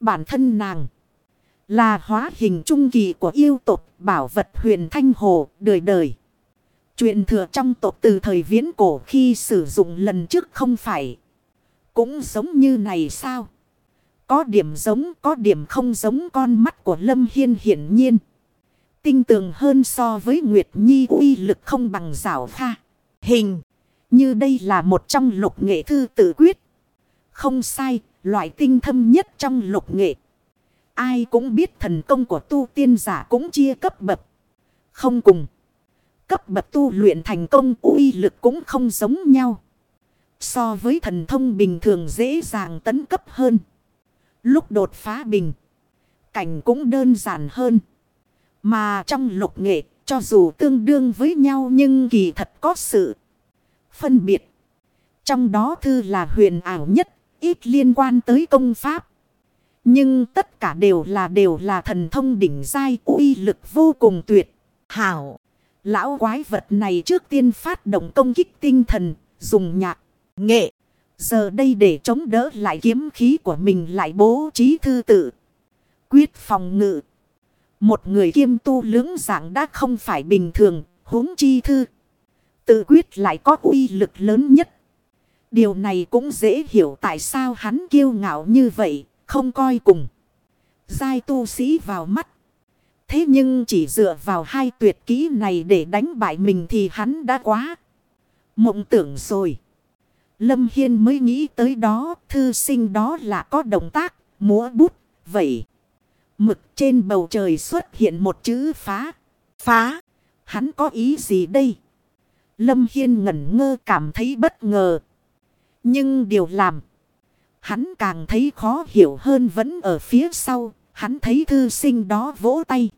Bản thân nàng là hóa hình trung kỳ của yêu tộc bảo vật huyền thanh hồ đời đời. Chuyện thừa trong tộc từ thời viễn cổ khi sử dụng lần trước không phải. Cũng giống như này sao? Có điểm giống, có điểm không giống con mắt của Lâm Hiên hiển nhiên tinh tường hơn so với Nguyệt Nhi uy lực không bằng rảo pha. Hình. Như đây là một trong lục nghệ thư tự quyết. Không sai, loại tinh thâm nhất trong lục nghệ. Ai cũng biết thần công của tu tiên giả cũng chia cấp bậc. Không cùng. Cấp bậc tu luyện thành công uy lực cũng không giống nhau. So với thần thông bình thường dễ dàng tấn cấp hơn. Lúc đột phá bình. Cảnh cũng đơn giản hơn. Mà trong lục nghệ, cho dù tương đương với nhau nhưng kỳ thật có sự phân biệt. Trong đó thư là huyền ảo nhất, ít liên quan tới công pháp. Nhưng tất cả đều là đều là thần thông đỉnh giai uy lực vô cùng tuyệt. Hảo, lão quái vật này trước tiên phát động công kích tinh thần, dùng nhạc, nghệ. Giờ đây để chống đỡ lại kiếm khí của mình lại bố trí thư tự. Quyết phòng ngự. Một người kiêm tu lưỡng dạng đã không phải bình thường, huống chi thư. Tự quyết lại có uy lực lớn nhất. Điều này cũng dễ hiểu tại sao hắn kiêu ngạo như vậy, không coi cùng. Giai tu sĩ vào mắt. Thế nhưng chỉ dựa vào hai tuyệt kỹ này để đánh bại mình thì hắn đã quá. Mộng tưởng rồi. Lâm Hiên mới nghĩ tới đó, thư sinh đó là có động tác, múa bút, vậy. Mực trên bầu trời xuất hiện một chữ phá. Phá. Hắn có ý gì đây? Lâm Hiên ngẩn ngơ cảm thấy bất ngờ. Nhưng điều làm. Hắn càng thấy khó hiểu hơn vẫn ở phía sau. Hắn thấy thư sinh đó vỗ tay.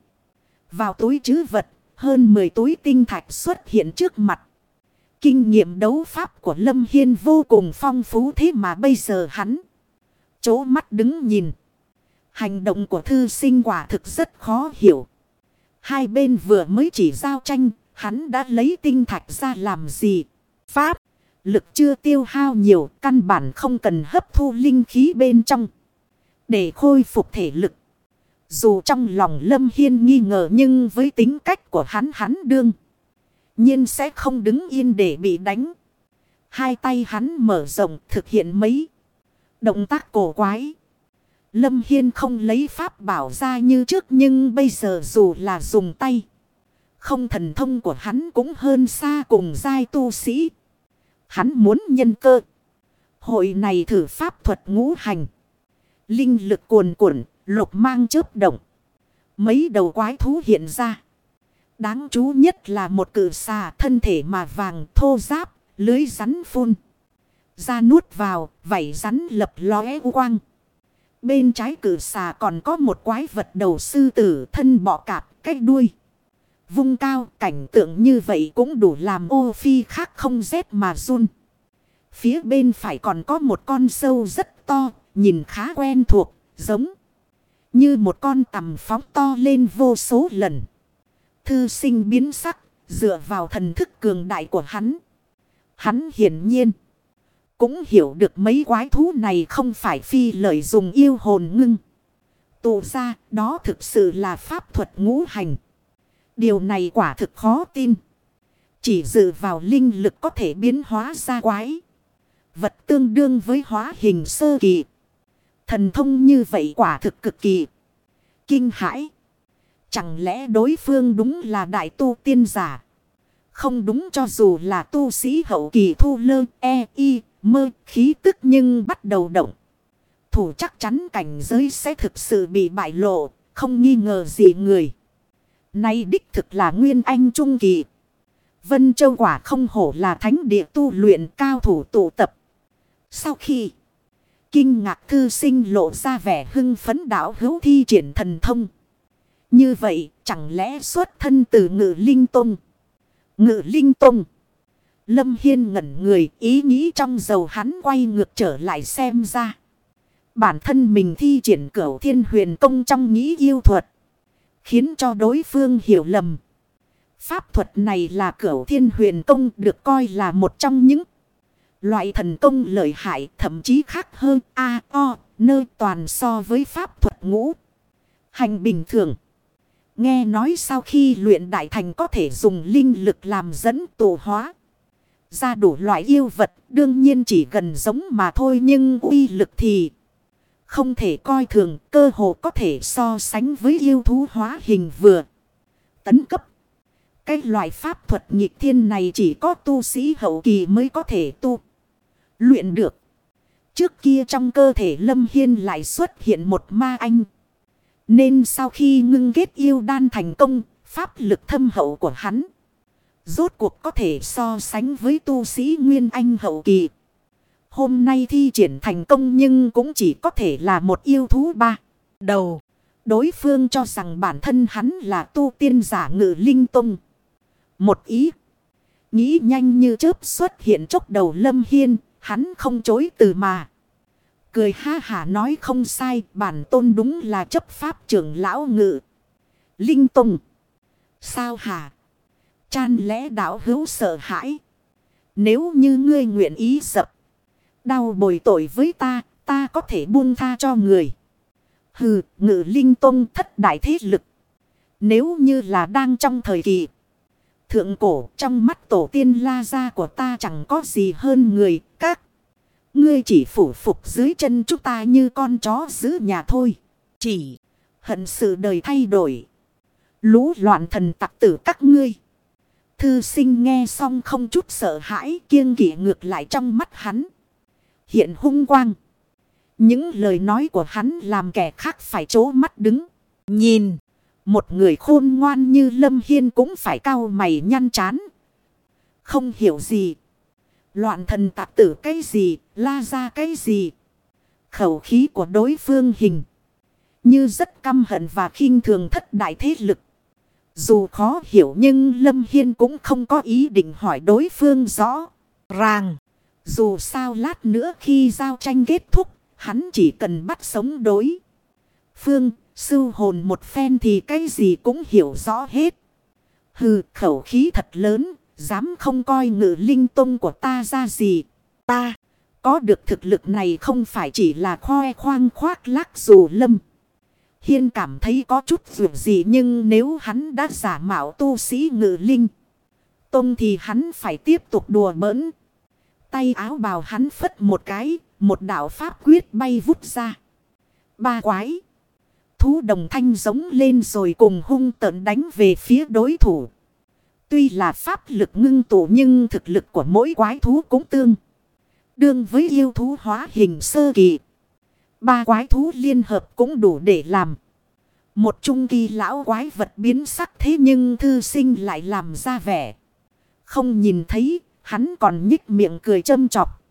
Vào túi chứ vật. Hơn 10 túi tinh thạch xuất hiện trước mặt. Kinh nghiệm đấu pháp của Lâm Hiên vô cùng phong phú thế mà bây giờ hắn. Chố mắt đứng nhìn. Hành động của thư sinh quả thực rất khó hiểu. Hai bên vừa mới chỉ giao tranh, hắn đã lấy tinh thạch ra làm gì? Pháp, lực chưa tiêu hao nhiều, căn bản không cần hấp thu linh khí bên trong. Để khôi phục thể lực. Dù trong lòng Lâm Hiên nghi ngờ nhưng với tính cách của hắn hắn đương nhiên sẽ không đứng yên để bị đánh. Hai tay hắn mở rộng thực hiện mấy động tác cổ quái. Lâm Hiên không lấy pháp bảo ra như trước nhưng bây giờ dù là dùng tay. Không thần thông của hắn cũng hơn xa cùng giai tu sĩ. Hắn muốn nhân cơ. Hội này thử pháp thuật ngũ hành. Linh lực cuồn cuộn, lục mang chớp động. Mấy đầu quái thú hiện ra. Đáng chú nhất là một cử xà thân thể mà vàng thô giáp, lưới rắn phun. Ra nuốt vào, vảy rắn lập lóe quang. Bên trái cử xà còn có một quái vật đầu sư tử thân bọ cạp cách đuôi. Vung cao cảnh tượng như vậy cũng đủ làm ô phi khác không rét mà run. Phía bên phải còn có một con sâu rất to, nhìn khá quen thuộc, giống Như một con tầm phóng to lên vô số lần. Thư sinh biến sắc, dựa vào thần thức cường đại của hắn. Hắn hiển nhiên. Cũng hiểu được mấy quái thú này không phải phi lợi dùng yêu hồn ngưng. Tụ ra, đó thực sự là pháp thuật ngũ hành. Điều này quả thực khó tin. Chỉ dựa vào linh lực có thể biến hóa ra quái. Vật tương đương với hóa hình sơ kỳ. Thần thông như vậy quả thực cực kỳ. Kinh hãi. Chẳng lẽ đối phương đúng là đại tu tiên giả? Không đúng cho dù là tu sĩ hậu kỳ thu lơ e y mơ khí tức nhưng bắt đầu động. Thủ chắc chắn cảnh giới sẽ thực sự bị bại lộ, không nghi ngờ gì người. Nay đích thực là nguyên anh trung kỳ. Vân Châu quả không hổ là thánh địa tu luyện cao thủ tụ tập. Sau khi kinh ngạc thư sinh lộ ra vẻ hưng phấn đảo hữu thi triển thần thông. Như vậy, chẳng lẽ xuất thân từ ngự linh tông. Ngự linh tông. Lâm Hiên ngẩn người, ý nghĩ trong dầu hắn quay ngược trở lại xem ra. Bản thân mình thi triển cửu thiên huyền công trong nghĩ yêu thuật. Khiến cho đối phương hiểu lầm. Pháp thuật này là cửu thiên huyền công được coi là một trong những loại thần công lợi hại, thậm chí khác hơn A O nơi toàn so với pháp thuật ngũ. Hành bình thường. Nghe nói sau khi luyện đại thành có thể dùng linh lực làm dẫn tổ hóa. Ra đủ loại yêu vật, đương nhiên chỉ gần giống mà thôi nhưng uy lực thì không thể coi thường, cơ hồ có thể so sánh với yêu thú hóa hình vừa. Tấn cấp. Cái loại pháp thuật nhịp thiên này chỉ có tu sĩ hậu kỳ mới có thể tu. Luyện được. Trước kia trong cơ thể Lâm Hiên lại xuất hiện một ma anh. Nên sau khi ngưng kết yêu đan thành công, pháp lực thâm hậu của hắn. Rốt cuộc có thể so sánh với tu sĩ Nguyên Anh hậu kỳ. Hôm nay thi triển thành công nhưng cũng chỉ có thể là một yêu thú ba. Đầu, đối phương cho rằng bản thân hắn là tu tiên giả ngự linh tung. Một ý, nghĩ nhanh như chớp xuất hiện chốc đầu lâm hiên, hắn không chối từ mà. Cười ha hả nói không sai, bản tôn đúng là chấp pháp trưởng lão ngự. Linh Tùng. Sao hả? Chan lẽ đảo hữu sợ hãi. Nếu như ngươi nguyện ý dập. Đau bồi tội với ta, ta có thể buông tha cho người. Hừ, ngự linh tông thất đại thế lực. Nếu như là đang trong thời kỳ. Thượng cổ trong mắt tổ tiên la gia của ta chẳng có gì hơn người. Các ngươi chỉ phủ phục dưới chân chúng ta như con chó giữ nhà thôi. Chỉ hận sự đời thay đổi. Lũ loạn thần tặc tử các ngươi. Thư sinh nghe xong không chút sợ hãi, kiêng kỵ ngược lại trong mắt hắn. Hiện hung quang. Những lời nói của hắn làm kẻ khác phải chố mắt đứng. Nhìn. Một người khôn ngoan như Lâm Hiên cũng phải cau mày nhăn chán. Không hiểu gì. Loạn thần tạp tử cái gì, la ra cái gì. Khẩu khí của đối phương hình. Như rất căm hận và khinh thường thất đại thế lực. Dù khó hiểu nhưng Lâm Hiên cũng không có ý định hỏi đối phương rõ. Ràng. Dù sao lát nữa khi giao tranh kết thúc, hắn chỉ cần bắt sống đối. Phương, sư hồn một phen thì cái gì cũng hiểu rõ hết. Hừ, khẩu khí thật lớn, dám không coi ngự linh tông của ta ra gì. Ta, có được thực lực này không phải chỉ là khoe khoang khoác lác dù lâm. Hiên cảm thấy có chút vượt gì nhưng nếu hắn đã giả mạo tu sĩ ngự linh. Tông thì hắn phải tiếp tục đùa bỡn. Tay áo bào hắn phất một cái, một đạo pháp quyết bay vút ra. Ba quái. Thú đồng thanh giống lên rồi cùng hung tợn đánh về phía đối thủ. Tuy là pháp lực ngưng tụ nhưng thực lực của mỗi quái thú cũng tương. Đương với yêu thú hóa hình sơ kỳ. Ba quái thú liên hợp cũng đủ để làm. Một trung kỳ lão quái vật biến sắc thế nhưng thư sinh lại làm ra vẻ. Không nhìn thấy, hắn còn nhích miệng cười châm chọc.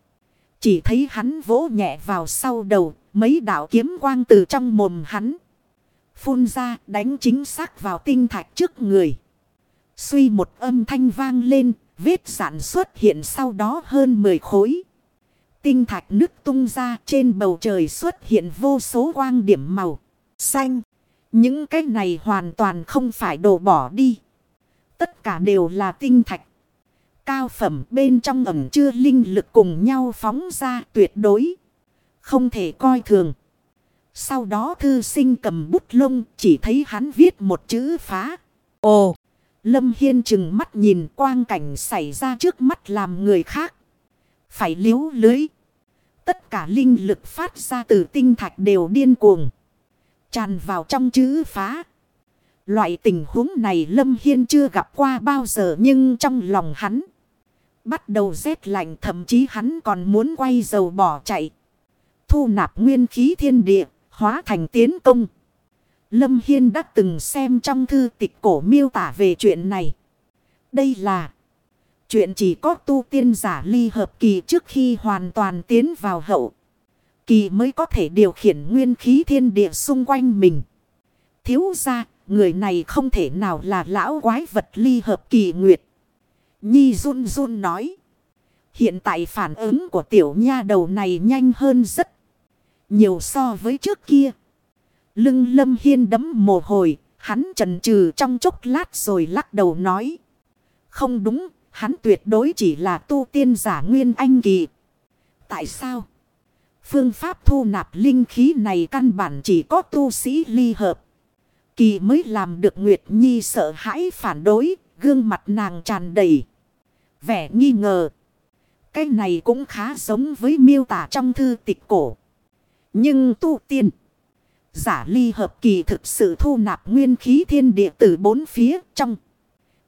Chỉ thấy hắn vỗ nhẹ vào sau đầu, mấy đạo kiếm quang từ trong mồm hắn. Phun ra đánh chính xác vào tinh thạch trước người. Suy một âm thanh vang lên, vết sản xuất hiện sau đó hơn 10 khối. Tinh thạch nước tung ra trên bầu trời xuất hiện vô số quang điểm màu. xanh. Những cái này hoàn toàn không phải đổ bỏ đi. Tất cả đều là tinh thạch. Cao phẩm bên trong ẩm chưa linh lực cùng nhau phóng ra tuyệt đối. Không thể coi thường. Sau đó thư sinh cầm bút lông chỉ thấy hắn viết một chữ phá. Ồ! Lâm Hiên chừng mắt nhìn quang cảnh xảy ra trước mắt làm người khác. Phải liếu lưới. Tất cả linh lực phát ra từ tinh thạch đều điên cuồng. Tràn vào trong chữ phá. Loại tình huống này Lâm Hiên chưa gặp qua bao giờ nhưng trong lòng hắn. Bắt đầu rét lạnh thậm chí hắn còn muốn quay dầu bỏ chạy. Thu nạp nguyên khí thiên địa, hóa thành tiến công. Lâm Hiên đã từng xem trong thư tịch cổ miêu tả về chuyện này. Đây là chuyện chỉ có tu tiên giả ly hợp kỳ trước khi hoàn toàn tiến vào hậu. Kỳ mới có thể điều khiển nguyên khí thiên địa xung quanh mình. Thiếu ra, người này không thể nào là lão quái vật ly hợp kỳ nguyệt. Nhi run run nói. Hiện tại phản ứng của tiểu nha đầu này nhanh hơn rất nhiều so với trước kia. Lưng lâm hiên đấm mồ hồi, hắn trần trừ trong chốc lát rồi lắc đầu nói. Không đúng, hắn tuyệt đối chỉ là tu tiên giả nguyên anh kỳ. Tại sao? Phương pháp thu nạp linh khí này căn bản chỉ có tu sĩ ly hợp. Kỳ mới làm được Nguyệt Nhi sợ hãi phản đối, gương mặt nàng tràn đầy. Vẻ nghi ngờ. Cái này cũng khá giống với miêu tả trong thư tịch cổ. Nhưng tu tiên. Giả ly hợp kỳ thực sự thu nạp nguyên khí thiên địa từ bốn phía trong.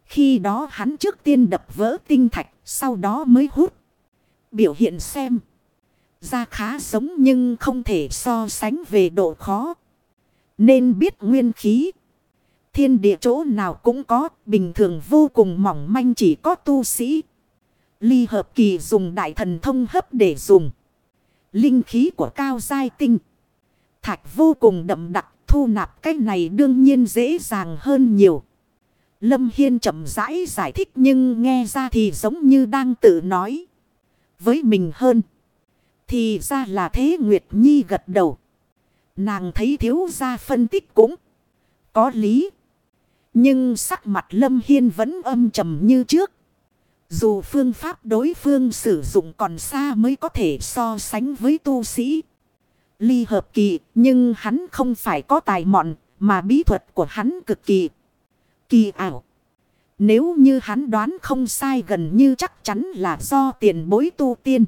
Khi đó hắn trước tiên đập vỡ tinh thạch, sau đó mới hút. Biểu hiện xem. Ra khá giống nhưng không thể so sánh về độ khó. Nên biết nguyên khí. Thiên địa chỗ nào cũng có, bình thường vô cùng mỏng manh chỉ có tu sĩ. Ly hợp kỳ dùng đại thần thông hấp để dùng. Linh khí của cao giai tinh. Thạch vô cùng đậm đặc thu nạp cái này đương nhiên dễ dàng hơn nhiều. Lâm Hiên chậm rãi giải, giải thích nhưng nghe ra thì giống như đang tự nói. Với mình hơn. Thì ra là thế Nguyệt Nhi gật đầu. Nàng thấy thiếu gia phân tích cũng có lý. Nhưng sắc mặt Lâm Hiên vẫn âm trầm như trước. Dù phương pháp đối phương sử dụng còn xa mới có thể so sánh với tu sĩ. Ly hợp kỳ, nhưng hắn không phải có tài mọn, mà bí thuật của hắn cực kỳ, kỳ ảo. Nếu như hắn đoán không sai gần như chắc chắn là do tiền bối tu tiên.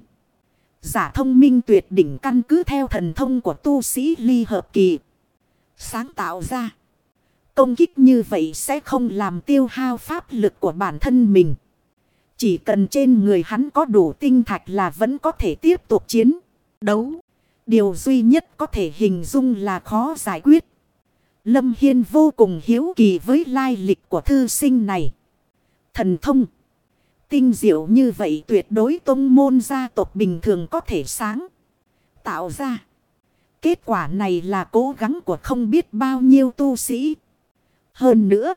Giả thông minh tuyệt đỉnh căn cứ theo thần thông của tu sĩ ly hợp kỳ. Sáng tạo ra. Công kích như vậy sẽ không làm tiêu hao pháp lực của bản thân mình. Chỉ cần trên người hắn có đủ tinh thạch là vẫn có thể tiếp tục chiến, đấu. Điều duy nhất có thể hình dung là khó giải quyết. Lâm Hiên vô cùng hiếu kỳ với lai lịch của thư sinh này. Thần thông. Tinh diệu như vậy tuyệt đối tông môn gia tộc bình thường có thể sáng. Tạo ra. Kết quả này là cố gắng của không biết bao nhiêu tu sĩ. Hơn nữa.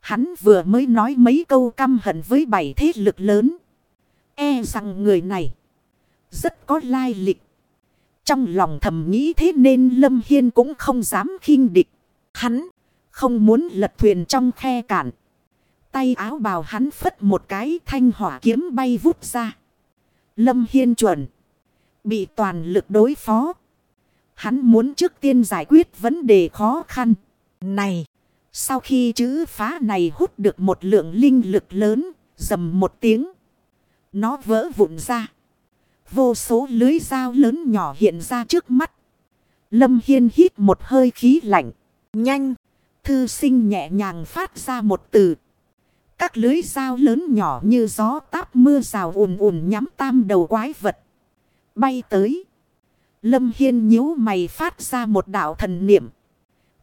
Hắn vừa mới nói mấy câu căm hận với bảy thế lực lớn. E rằng người này. Rất có lai lịch. Trong lòng thầm nghĩ thế nên Lâm Hiên cũng không dám khinh địch. Hắn không muốn lật thuyền trong khe cạn. Tay áo bào hắn phất một cái thanh hỏa kiếm bay vút ra. Lâm Hiên chuẩn. Bị toàn lực đối phó. Hắn muốn trước tiên giải quyết vấn đề khó khăn. Này. Sau khi chữ phá này hút được một lượng linh lực lớn. Dầm một tiếng. Nó vỡ vụn ra. Vô số lưới dao lớn nhỏ hiện ra trước mắt. Lâm Hiên hít một hơi khí lạnh. Nhanh. Thư sinh nhẹ nhàng phát ra một từ. Các lưới dao lớn nhỏ như gió táp mưa rào ùn ùn nhắm tam đầu quái vật. Bay tới. Lâm Hiên nhíu mày phát ra một đạo thần niệm.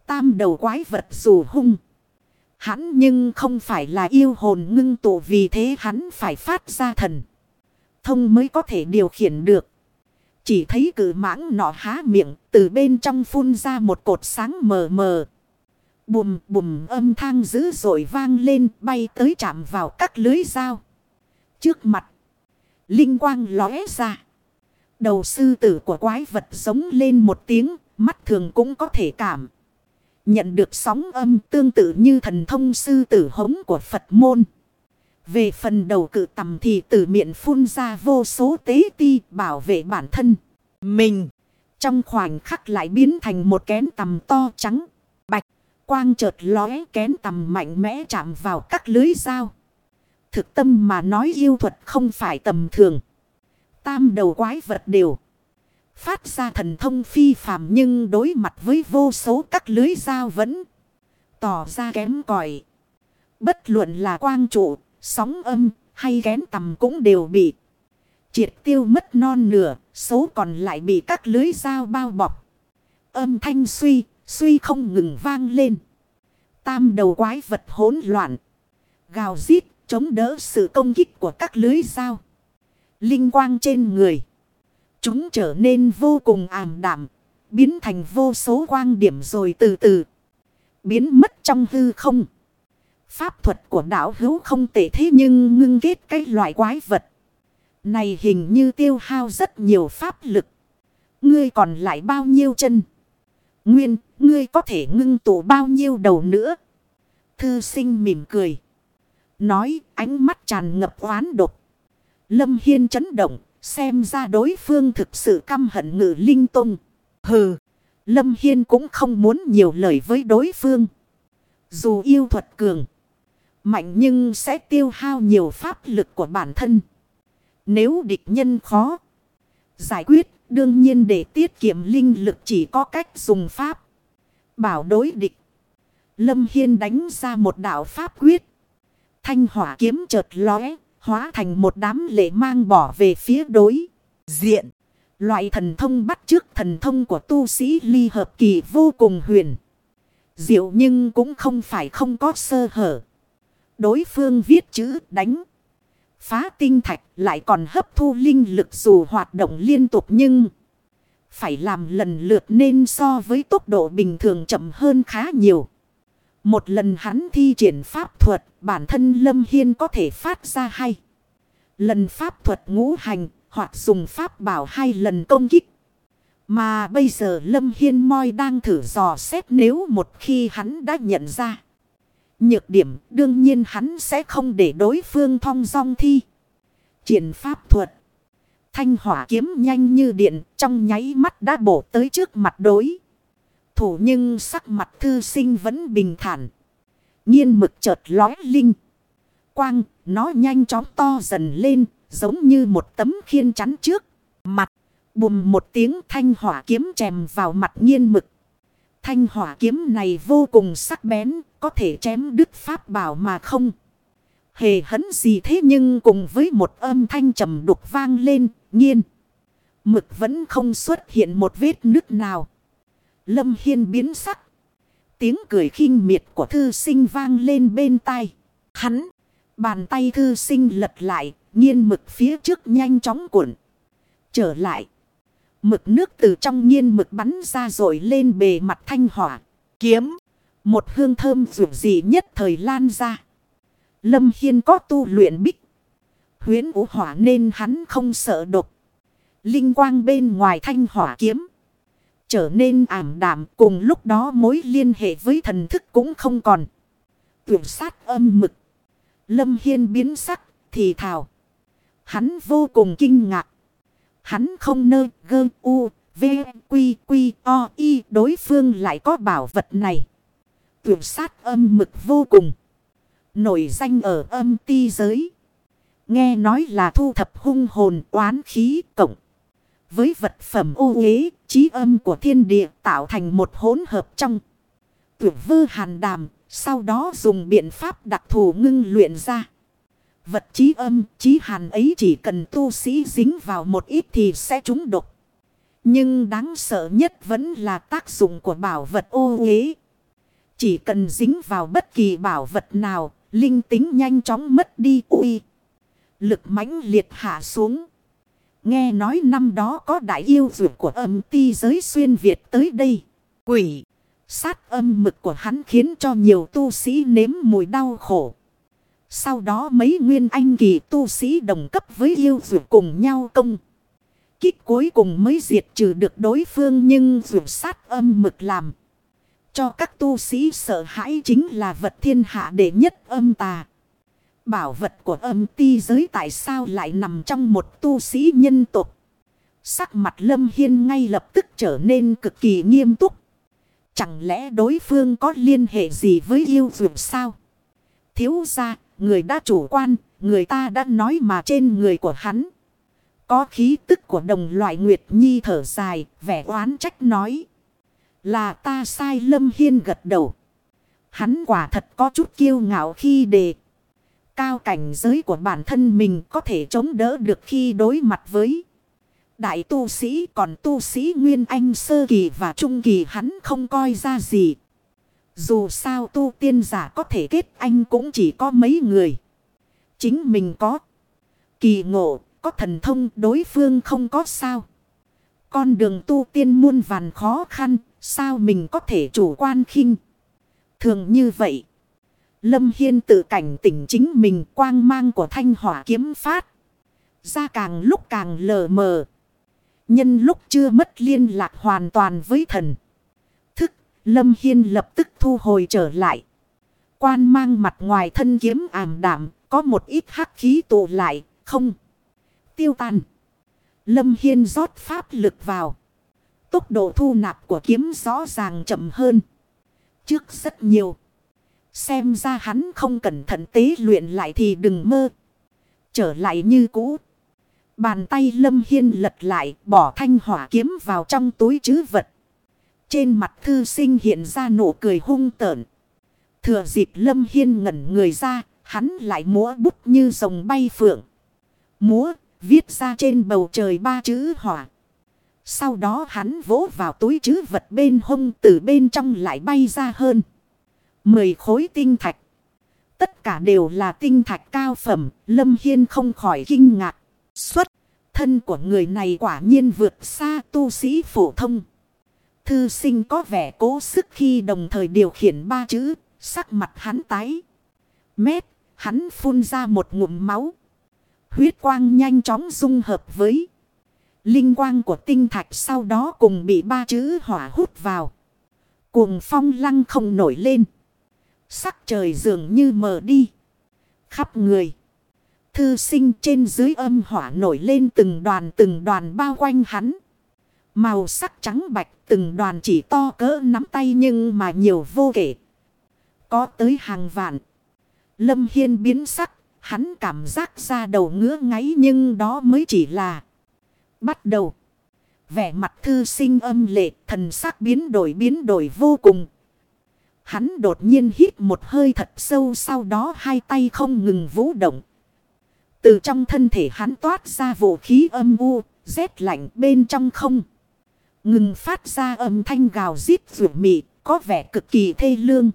Tam đầu quái vật dù hung. Hắn nhưng không phải là yêu hồn ngưng tụ vì thế hắn phải phát ra thần. Thông mới có thể điều khiển được. Chỉ thấy cử mãng nọ há miệng, từ bên trong phun ra một cột sáng mờ mờ. Bùm bùm, âm thang dữ dội vang lên, bay tới chạm vào các lưới dao. Trước mặt. Linh quang lóe ra. Đầu sư tử của quái vật giống lên một tiếng. mắt thường cũng có thể cảm. Nhận được sóng âm tương tự như thần thông sư tử hống của Phật môn. Về phần đầu cự tầm thì từ miệng phun ra vô số tế ti bảo vệ bản thân. Mình trong khoảnh khắc lại biến thành một kén tầm to trắng, bạch. Quang chợt lóe kén tầm mạnh mẽ chạm vào các lưới dao. Thực tâm mà nói yêu thuật không phải tầm thường. Tam đầu quái vật đều. Phát ra thần thông phi phàm nhưng đối mặt với vô số các lưới dao vẫn tỏ ra kém cỏi. Bất luận là quang trụ, sóng âm hay kén tầm cũng đều bị triệt tiêu mất non nửa, số còn lại bị các lưới dao bao bọc. Âm thanh suy, suy không ngừng vang lên. Tam đầu quái vật hỗn loạn. Gào rít, chống đỡ sự công kích của các lưới dao. Linh quang trên người. Chúng trở nên vô cùng ảm đạm. Biến thành vô số quang điểm rồi từ từ. Biến mất trong hư không. Pháp thuật của đảo hữu không tệ thế nhưng ngưng kết cái loại quái vật. Này hình như tiêu hao rất nhiều pháp lực. Ngươi còn lại bao nhiêu chân? Nguyên, ngươi có thể ngưng tụ bao nhiêu đầu nữa? Thư sinh mỉm cười. Nói ánh mắt tràn ngập oán độc. Lâm Hiên chấn động, xem ra đối phương thực sự căm hận ngự linh tung. Hừ, Lâm Hiên cũng không muốn nhiều lời với đối phương. Dù yêu thuật cường, mạnh nhưng sẽ tiêu hao nhiều pháp lực của bản thân. Nếu địch nhân khó giải quyết, đương nhiên để tiết kiệm linh lực chỉ có cách dùng pháp. Bảo đối địch. Lâm Hiên đánh ra một đạo pháp quyết. Thanh hỏa kiếm chợt lóe, hóa thành một đám lệ mang bỏ về phía đối. Diện, loại thần thông bắt trước thần thông của tu sĩ ly hợp kỳ vô cùng huyền. Diệu nhưng cũng không phải không có sơ hở. Đối phương viết chữ đánh. Phá tinh thạch lại còn hấp thu linh lực dù hoạt động liên tục nhưng phải làm lần lượt nên so với tốc độ bình thường chậm hơn khá nhiều. Một lần hắn thi triển pháp thuật, bản thân Lâm Hiên có thể phát ra hay. Lần pháp thuật ngũ hành hoặc dùng pháp bảo hai lần công kích. Mà bây giờ Lâm Hiên moi đang thử dò xét nếu một khi hắn đã nhận ra. Nhược điểm, đương nhiên hắn sẽ không để đối phương thong dong thi. Triển pháp thuật. Thanh hỏa kiếm nhanh như điện, trong nháy mắt đã bổ tới trước mặt đối. Thủ nhưng sắc mặt thư sinh vẫn bình thản. Nhiên mực chợt lói linh. Quang, nó nhanh chóng to dần lên, giống như một tấm khiên chắn trước. Mặt, bùm một tiếng thanh hỏa kiếm chèm vào mặt nhiên mực. Thanh hỏa kiếm này vô cùng sắc bén, có thể chém đứt pháp bảo mà không. Hề hấn gì thế nhưng cùng với một âm thanh trầm đục vang lên, nhiên. Mực vẫn không xuất hiện một vết nứt nào. Lâm Hiên biến sắc. Tiếng cười khinh miệt của thư sinh vang lên bên tai. Hắn, bàn tay thư sinh lật lại, nhiên mực phía trước nhanh chóng cuộn. Trở lại. Mực nước từ trong nhiên mực bắn ra rồi lên bề mặt thanh hỏa. Kiếm. Một hương thơm rượu dị nhất thời lan ra. Lâm Hiên có tu luyện bích. Huyến vũ hỏa nên hắn không sợ độc. Linh quang bên ngoài thanh hỏa kiếm. Trở nên ảm đạm, cùng lúc đó mối liên hệ với thần thức cũng không còn. Tuyển sát âm mực. Lâm Hiên biến sắc, thì thào. Hắn vô cùng kinh ngạc. Hắn không nơ gơ u v quy quy o y đối phương lại có bảo vật này. tuyệt sát âm mực vô cùng. Nổi danh ở âm ti giới. Nghe nói là thu thập hung hồn oán khí cộng. Với vật phẩm ô uế, trí âm của thiên địa tạo thành một hỗn hợp trong. Tuyệt vư hàn đàm, sau đó dùng biện pháp đặc thù ngưng luyện ra. Vật trí âm, trí hàn ấy chỉ cần tu sĩ dính vào một ít thì sẽ trúng độc. Nhưng đáng sợ nhất vẫn là tác dụng của bảo vật ô uế. Chỉ cần dính vào bất kỳ bảo vật nào, linh tính nhanh chóng mất đi uy. Lực mãnh liệt hạ xuống. Nghe nói năm đó có đại yêu dược của âm ti giới xuyên Việt tới đây. Quỷ. Sát âm mực của hắn khiến cho nhiều tu sĩ nếm mùi đau khổ. Sau đó mấy nguyên anh kỳ tu sĩ đồng cấp với yêu dược cùng nhau công. Kích cuối cùng mới diệt trừ được đối phương nhưng dù sát âm mực làm. Cho các tu sĩ sợ hãi chính là vật thiên hạ đệ nhất âm tà. Bảo vật của âm ti giới tại sao lại nằm trong một tu sĩ nhân tục. Sắc mặt Lâm Hiên ngay lập tức trở nên cực kỳ nghiêm túc. Chẳng lẽ đối phương có liên hệ gì với yêu dược sao? Thiếu ra, người đã chủ quan, người ta đã nói mà trên người của hắn. Có khí tức của đồng loại Nguyệt Nhi thở dài, vẻ oán trách nói. Là ta sai Lâm Hiên gật đầu. Hắn quả thật có chút kiêu ngạo khi đề. Cao cảnh giới của bản thân mình có thể chống đỡ được khi đối mặt với đại tu sĩ còn tu sĩ Nguyên Anh sơ kỳ và trung kỳ hắn không coi ra gì. Dù sao tu tiên giả có thể kết anh cũng chỉ có mấy người. Chính mình có kỳ ngộ, có thần thông đối phương không có sao. Con đường tu tiên muôn vàn khó khăn, sao mình có thể chủ quan khinh. Thường như vậy. Lâm Hiên tự cảnh tỉnh chính mình quang mang của thanh hỏa kiếm phát. Ra càng lúc càng lờ mờ. Nhân lúc chưa mất liên lạc hoàn toàn với thần. Lâm Hiên lập tức thu hồi trở lại. Quan mang mặt ngoài thân kiếm ảm đảm, có một ít hắc khí tụ lại, không. Tiêu tan. Lâm Hiên rót pháp lực vào. Tốc độ thu nạp của kiếm rõ ràng chậm hơn. Trước rất nhiều. Xem ra hắn không cẩn thận tế luyện lại thì đừng mơ. Trở lại như cũ. Bàn tay Lâm Hiên lật lại bỏ thanh hỏa kiếm vào trong túi chứ vật. Trên mặt thư sinh hiện ra nụ cười hung tợn. Thừa dịp Lâm Hiên ngẩn người ra, hắn lại múa bút như rồng bay phượng. Múa, viết ra trên bầu trời ba chữ hỏa. Sau đó hắn vỗ vào túi chữ vật bên hông từ bên trong lại bay ra hơn. Mười khối tinh thạch. Tất cả đều là tinh thạch cao phẩm, Lâm Hiên không khỏi kinh ngạc. Xuất, thân của người này quả nhiên vượt xa tu sĩ phổ thông. Thư sinh có vẻ cố sức khi đồng thời điều khiển ba chữ, sắc mặt hắn tái. Mét, hắn phun ra một ngụm máu. Huyết quang nhanh chóng dung hợp với linh quang của tinh thạch sau đó cùng bị ba chữ hỏa hút vào. Cuồng phong lăng không nổi lên. Sắc trời dường như mờ đi. Khắp người. Thư sinh trên dưới âm hỏa nổi lên từng đoàn từng đoàn bao quanh hắn. Màu sắc trắng bạch từng đoàn chỉ to cỡ nắm tay nhưng mà nhiều vô kể. Có tới hàng vạn. Lâm Hiên biến sắc. Hắn cảm giác ra đầu ngứa ngáy nhưng đó mới chỉ là bắt đầu. Vẻ mặt thư sinh âm lệ thần sắc biến đổi biến đổi vô cùng. Hắn đột nhiên hít một hơi thật sâu sau đó hai tay không ngừng vũ động. Từ trong thân thể hắn toát ra vũ khí âm u, rét lạnh bên trong không. Ngừng phát ra âm thanh gào rít rượu mị, có vẻ cực kỳ thê lương.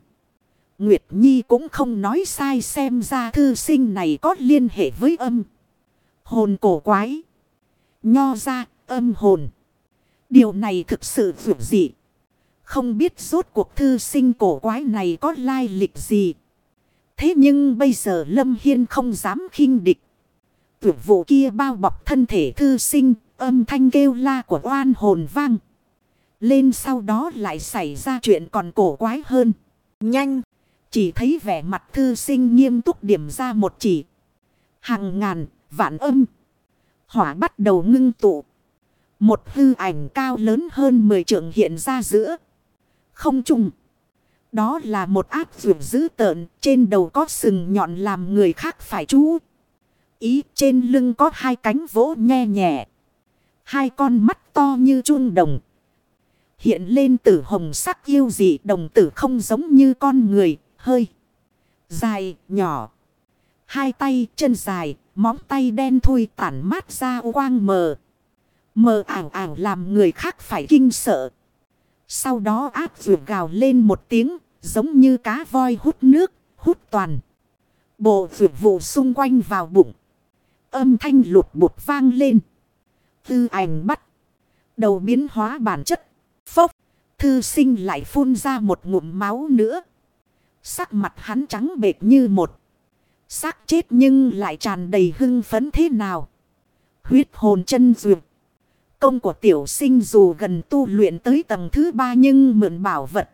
Nguyệt Nhi cũng không nói sai xem ra thư sinh này có liên hệ với âm. Hồn cổ quái. Nho ra, âm hồn. Điều này thực sự vượt dị. Không biết rốt cuộc thư sinh cổ quái này có lai lịch gì. Thế nhưng bây giờ Lâm Hiên không dám khinh địch. Tuyệt vụ kia bao bọc thân thể thư sinh, âm thanh kêu la của oan hồn vang. Lên sau đó lại xảy ra chuyện còn cổ quái hơn. Nhanh! Chỉ thấy vẻ mặt thư sinh nghiêm túc điểm ra một chỉ. Hàng ngàn, vạn âm. Hỏa bắt đầu ngưng tụ. Một hư ảnh cao lớn hơn 10 trượng hiện ra giữa. Không trùng. Đó là một ác vượt dữ tợn. Trên đầu có sừng nhọn làm người khác phải chú. Ý trên lưng có hai cánh vỗ nhe nhẹ. Hai con mắt to như chuông đồng. Hiện lên tử hồng sắc yêu dị đồng tử không giống như con người. Hơi. Dài, nhỏ. Hai tay, chân dài, móng tay đen thui tản mát ra quang mờ. Mờ ảo ảo làm người khác phải kinh sợ. Sau đó áp vượt gào lên một tiếng, giống như cá voi hút nước, hút toàn. Bộ vượt vụ xung quanh vào bụng. Âm thanh lụt bụt vang lên. Tư ảnh bắt. Đầu biến hóa bản chất. Phốc. Thư sinh lại phun ra một ngụm máu nữa. Sắc mặt hắn trắng bệt như một. Xác chết nhưng lại tràn đầy hưng phấn thế nào. Huyết hồn chân duyệt. công của tiểu sinh dù gần tu luyện tới tầng thứ ba nhưng mượn bảo vật.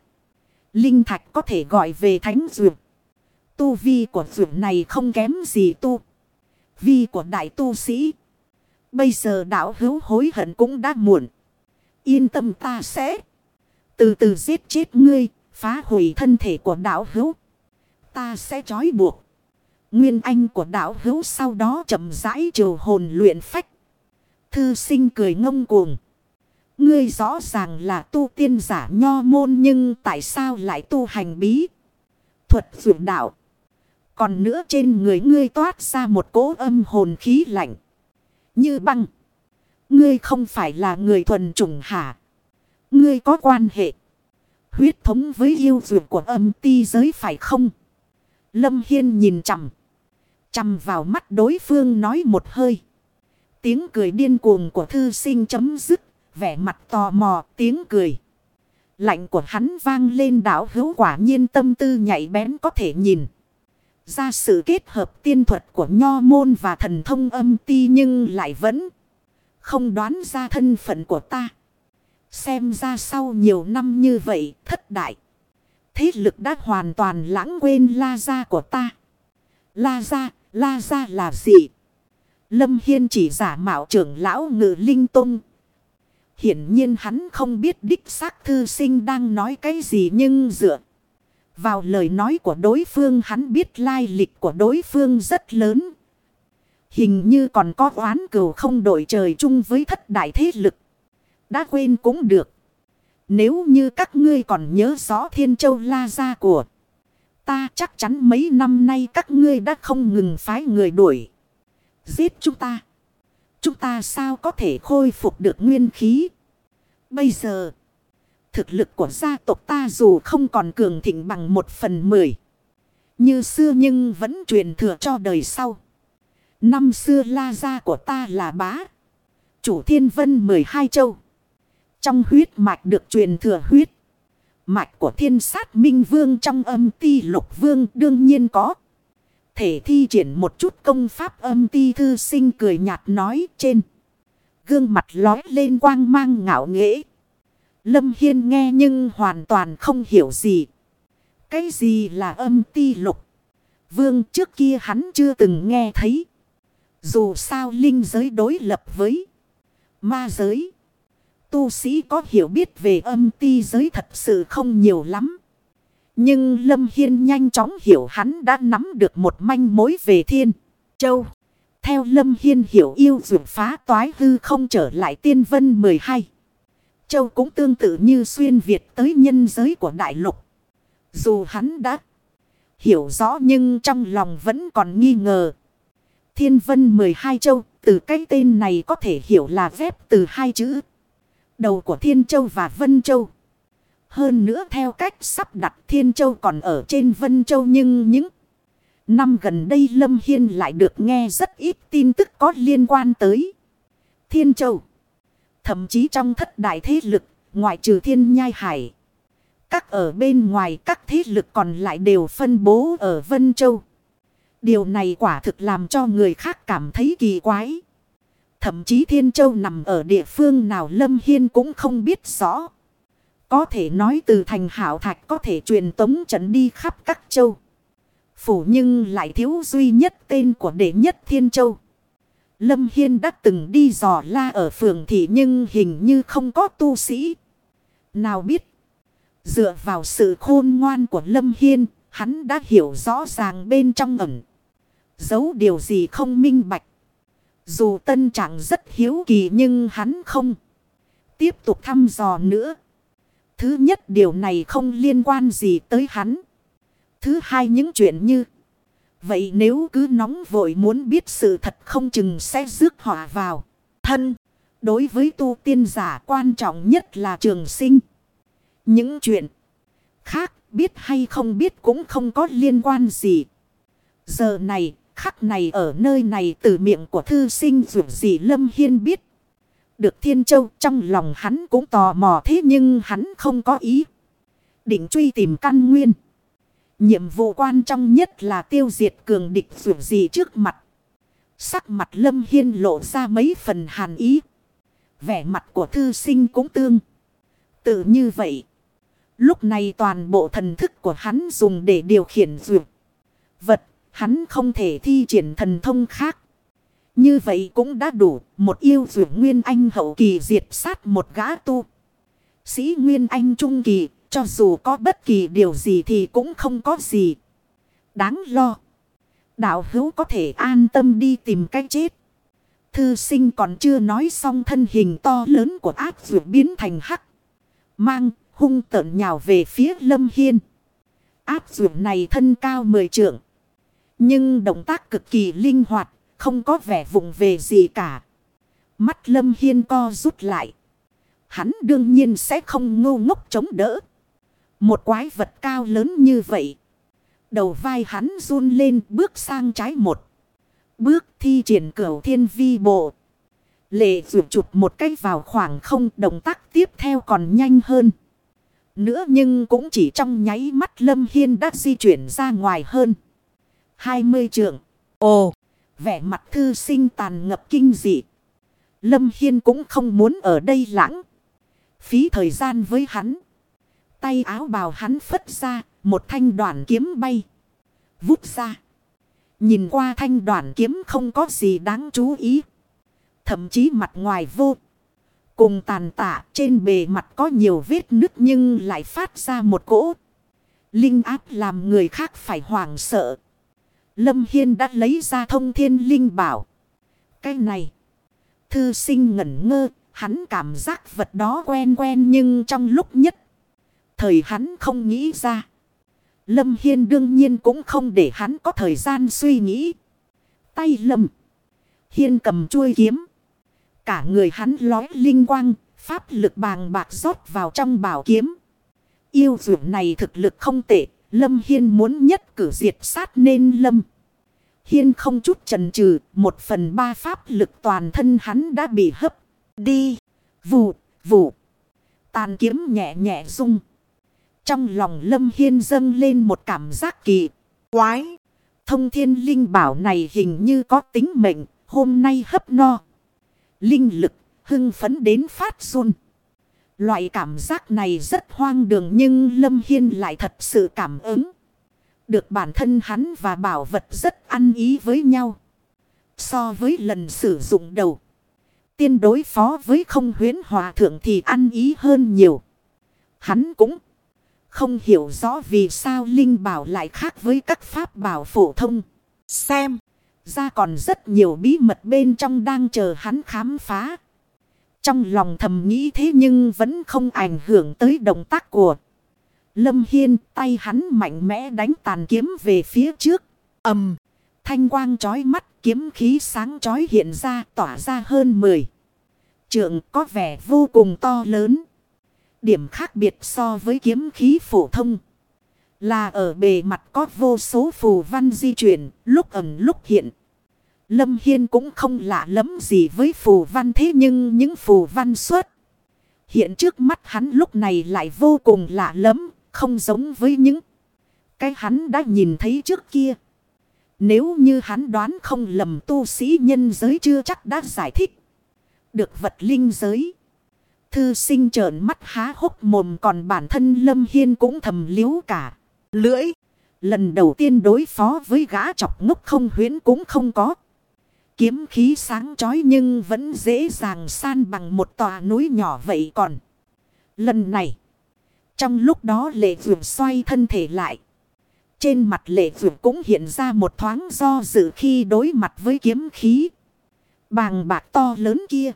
Linh thạch có thể gọi về thánh duyệt. Tu vi của duyệt này không kém gì tu. Vi của đại tu sĩ. Bây giờ đạo hữu hối hận cũng đã muộn. Yên tâm ta sẽ từ từ giết chết ngươi, phá hủy thân thể của đạo hữu. Ta sẽ trói buộc. Nguyên anh của đạo hữu sau đó chậm rãi triều hồn luyện phách. Thư sinh cười ngông cuồng. Ngươi rõ ràng là tu tiên giả nho môn nhưng tại sao lại tu hành bí? Thuật dụ đạo. Còn nữa trên người ngươi toát ra một cỗ âm hồn khí lạnh. Như băng. Ngươi không phải là người thuần chủng hả? Ngươi có quan hệ. Huyết thống với yêu dược của âm ti giới phải không? Lâm Hiên nhìn chằm. Chằm vào mắt đối phương nói một hơi. Tiếng cười điên cuồng của thư sinh chấm dứt. Vẻ mặt tò mò, tiếng cười. Lạnh của hắn vang lên đảo hữu quả nhiên tâm tư nhạy bén có thể nhìn. Ra sự kết hợp tiên thuật của nho môn và thần thông âm ti nhưng lại vẫn không đoán ra thân phận của ta. Xem ra sau nhiều năm như vậy thất đại. Thế lực đã hoàn toàn lãng quên la gia của ta. La gia, la gia là gì? Lâm Hiên chỉ giả mạo trưởng lão ngự linh tung. Hiển nhiên hắn không biết đích xác thư sinh đang nói cái gì nhưng dựa. Vào lời nói của đối phương, hắn biết lai lịch của đối phương rất lớn. Hình như còn có oán cừu không đổi trời chung với thất đại thế lực. Đã quên cũng được. Nếu như các ngươi còn nhớ rõ Thiên Châu La Gia của ta, chắc chắn mấy năm nay các ngươi đã không ngừng phái người đuổi. Giết chúng ta. Chúng ta sao có thể khôi phục được nguyên khí. Bây giờ. Thực lực của gia tộc ta dù không còn cường thịnh bằng một phần mười. Như xưa nhưng vẫn truyền thừa cho đời sau. Năm xưa la gia của ta là bá. Chủ thiên vân 12 châu. Trong huyết mạch được truyền thừa huyết. Mạch của thiên sát minh vương trong âm ti lục vương đương nhiên có. Thể thi triển một chút công pháp âm ti thư sinh cười nhạt nói trên. Gương mặt lói lên quang mang ngạo nghễ. Lâm Hiên nghe nhưng hoàn toàn không hiểu gì. Cái gì là âm ti lục? Vương trước kia hắn chưa từng nghe thấy. Dù sao linh giới đối lập với ma giới. Tu sĩ có hiểu biết về âm ti giới thật sự không nhiều lắm. Nhưng Lâm Hiên nhanh chóng hiểu hắn đã nắm được một manh mối về thiên. Châu. Theo Lâm Hiên hiểu yêu dụng phá toái hư không trở lại tiên vân 12. Châu cũng tương tự như xuyên Việt tới nhân giới của đại lục. Dù hắn đã hiểu rõ nhưng trong lòng vẫn còn nghi ngờ. Thiên vân 12 châu, từ cái tên này có thể hiểu là ghép từ hai chữ. Đầu của Thiên Châu và Vân Châu. Hơn nữa theo cách sắp đặt Thiên Châu còn ở trên Vân Châu nhưng những năm gần đây Lâm Hiên lại được nghe rất ít tin tức có liên quan tới Thiên Châu. Thậm chí trong thất đại thế lực, ngoại trừ Thiên Nhai Hải. Các ở bên ngoài các thế lực còn lại đều phân bố ở Vân Châu. Điều này quả thực làm cho người khác cảm thấy kỳ quái. Thậm chí Thiên Châu nằm ở địa phương nào Lâm Hiên cũng không biết rõ. Có thể nói từ thành hảo thạch có thể truyền tống trận đi khắp các châu. Phủ nhưng lại thiếu duy nhất tên của đệ nhất Thiên Châu. Lâm Hiên đã từng đi dò la ở phường thị nhưng hình như không có tu sĩ. Nào biết. Dựa vào sự khôn ngoan của Lâm Hiên, hắn đã hiểu rõ ràng bên trong ẩn. Giấu điều gì không minh bạch. Dù tân trạng rất hiếu kỳ nhưng hắn không. Tiếp tục thăm dò nữa. Thứ nhất điều này không liên quan gì tới hắn. Thứ hai những chuyện như. Vậy nếu cứ nóng vội muốn biết sự thật không chừng sẽ rước họa vào. Thân. Đối với tu tiên giả quan trọng nhất là trường sinh. Những chuyện khác biết hay không biết cũng không có liên quan gì. Giờ này, khắc này ở nơi này từ miệng của thư sinh dù gì Lâm Hiên biết. Được Thiên Châu trong lòng hắn cũng tò mò thế nhưng hắn không có ý. Định truy tìm căn nguyên. Nhiệm vụ quan trọng nhất là tiêu diệt cường địch dù gì trước mặt. Sắc mặt Lâm Hiên lộ ra mấy phần hàn ý. Vẻ mặt của thư sinh cũng tương. Tự như vậy. Lúc này toàn bộ thần thức của hắn dùng để điều khiển dược. Vật, hắn không thể thi triển thần thông khác. Như vậy cũng đã đủ một yêu dược nguyên anh hậu kỳ diệt sát một gã tu. Sĩ nguyên anh trung kỳ, cho dù có bất kỳ điều gì thì cũng không có gì. Đáng lo. Đạo hữu có thể an tâm đi tìm cách chết. Thư sinh còn chưa nói xong thân hình to lớn của ác dược biến thành hắc. Mang hung tợn nhào về phía lâm hiên. Áp dược này thân cao mười trượng. Nhưng động tác cực kỳ linh hoạt, không có vẻ vụng về gì cả. Mắt lâm hiên co rút lại. Hắn đương nhiên sẽ không ngu ngốc chống đỡ. Một quái vật cao lớn như vậy. Đầu vai hắn run lên bước sang trái một. Bước thi triển cửu thiên vi bộ. Lệ dù chụp một cái vào khoảng không động tác tiếp theo còn nhanh hơn. Nữa nhưng cũng chỉ trong nháy mắt Lâm Hiên đã di chuyển ra ngoài hơn. 20 trượng. Ồ, vẻ mặt thư sinh tàn ngập kinh dị. Lâm Hiên cũng không muốn ở đây lãng. Phí thời gian với hắn. Tay áo bào hắn phất ra, một thanh đoạn kiếm bay. Vút ra. Nhìn qua thanh đoạn kiếm không có gì đáng chú ý. Thậm chí mặt ngoài vô. Cùng tàn tạ trên bề mặt có nhiều vết nứt nhưng lại phát ra một cỗ. Linh áp làm người khác phải hoảng sợ. Lâm Hiên đã lấy ra thông thiên linh bảo. Cái này. Thư sinh ngẩn ngơ. Hắn cảm giác vật đó quen quen nhưng trong lúc nhất. Thời hắn không nghĩ ra. Lâm Hiên đương nhiên cũng không để hắn có thời gian suy nghĩ. Tay Lâm. Hiên cầm chuôi kiếm. Cả người hắn lói linh quang. Pháp lực bàng bạc rót vào trong bảo kiếm. Yêu dược này thực lực không tệ. Lâm Hiên muốn nhất cử diệt sát nên Lâm. Hiên không chút chần chừ, một phần ba pháp lực toàn thân hắn đã bị hấp. Đi, vụ, vụ. Tàn kiếm nhẹ nhẹ rung. Trong lòng Lâm Hiên dâng lên một cảm giác kỳ, quái. Thông thiên linh bảo này hình như có tính mệnh, hôm nay hấp no. Linh lực, hưng phấn đến phát run. Loại cảm giác này rất hoang đường nhưng Lâm Hiên lại thật sự cảm ứng. Được bản thân hắn và bảo vật rất ăn ý với nhau. So với lần sử dụng đầu. Tiên đối phó với không huyến hòa thượng thì ăn ý hơn nhiều. Hắn cũng không hiểu rõ vì sao Linh Bảo lại khác với các pháp bảo phổ thông. Xem, ra còn rất nhiều bí mật bên trong đang chờ hắn khám phá. Trong lòng thầm nghĩ thế nhưng vẫn không ảnh hưởng tới động tác của Lâm Hiên tay hắn mạnh mẽ đánh tàn kiếm về phía trước. ầm Thanh quang chói mắt kiếm khí sáng chói hiện ra tỏa ra hơn 10. Trượng có vẻ vô cùng to lớn. Điểm khác biệt so với kiếm khí phổ thông. Là ở bề mặt có vô số phù văn di chuyển, lúc ẩn lúc hiện. Lâm Hiên cũng không lạ lắm gì với phù văn thế nhưng những phù văn xuất. Hiện trước mắt hắn lúc này lại vô cùng lạ lắm không giống với những cái hắn đã nhìn thấy trước kia. Nếu như hắn đoán không lầm tu sĩ nhân giới chưa chắc đã giải thích. Được vật linh giới. Thư sinh trợn mắt há hốc mồm còn bản thân Lâm Hiên cũng thầm liếu cả. Lưỡi. Lần đầu tiên đối phó với gã chọc ngốc không huyến cũng không có. Kiếm khí sáng chói nhưng vẫn dễ dàng san bằng một tòa núi nhỏ vậy còn. Lần này. Trong lúc đó lệ vượt xoay thân thể lại. Trên mặt lệ vượt cũng hiện ra một thoáng do dự khi đối mặt với kiếm khí. Bàng bạc to lớn kia.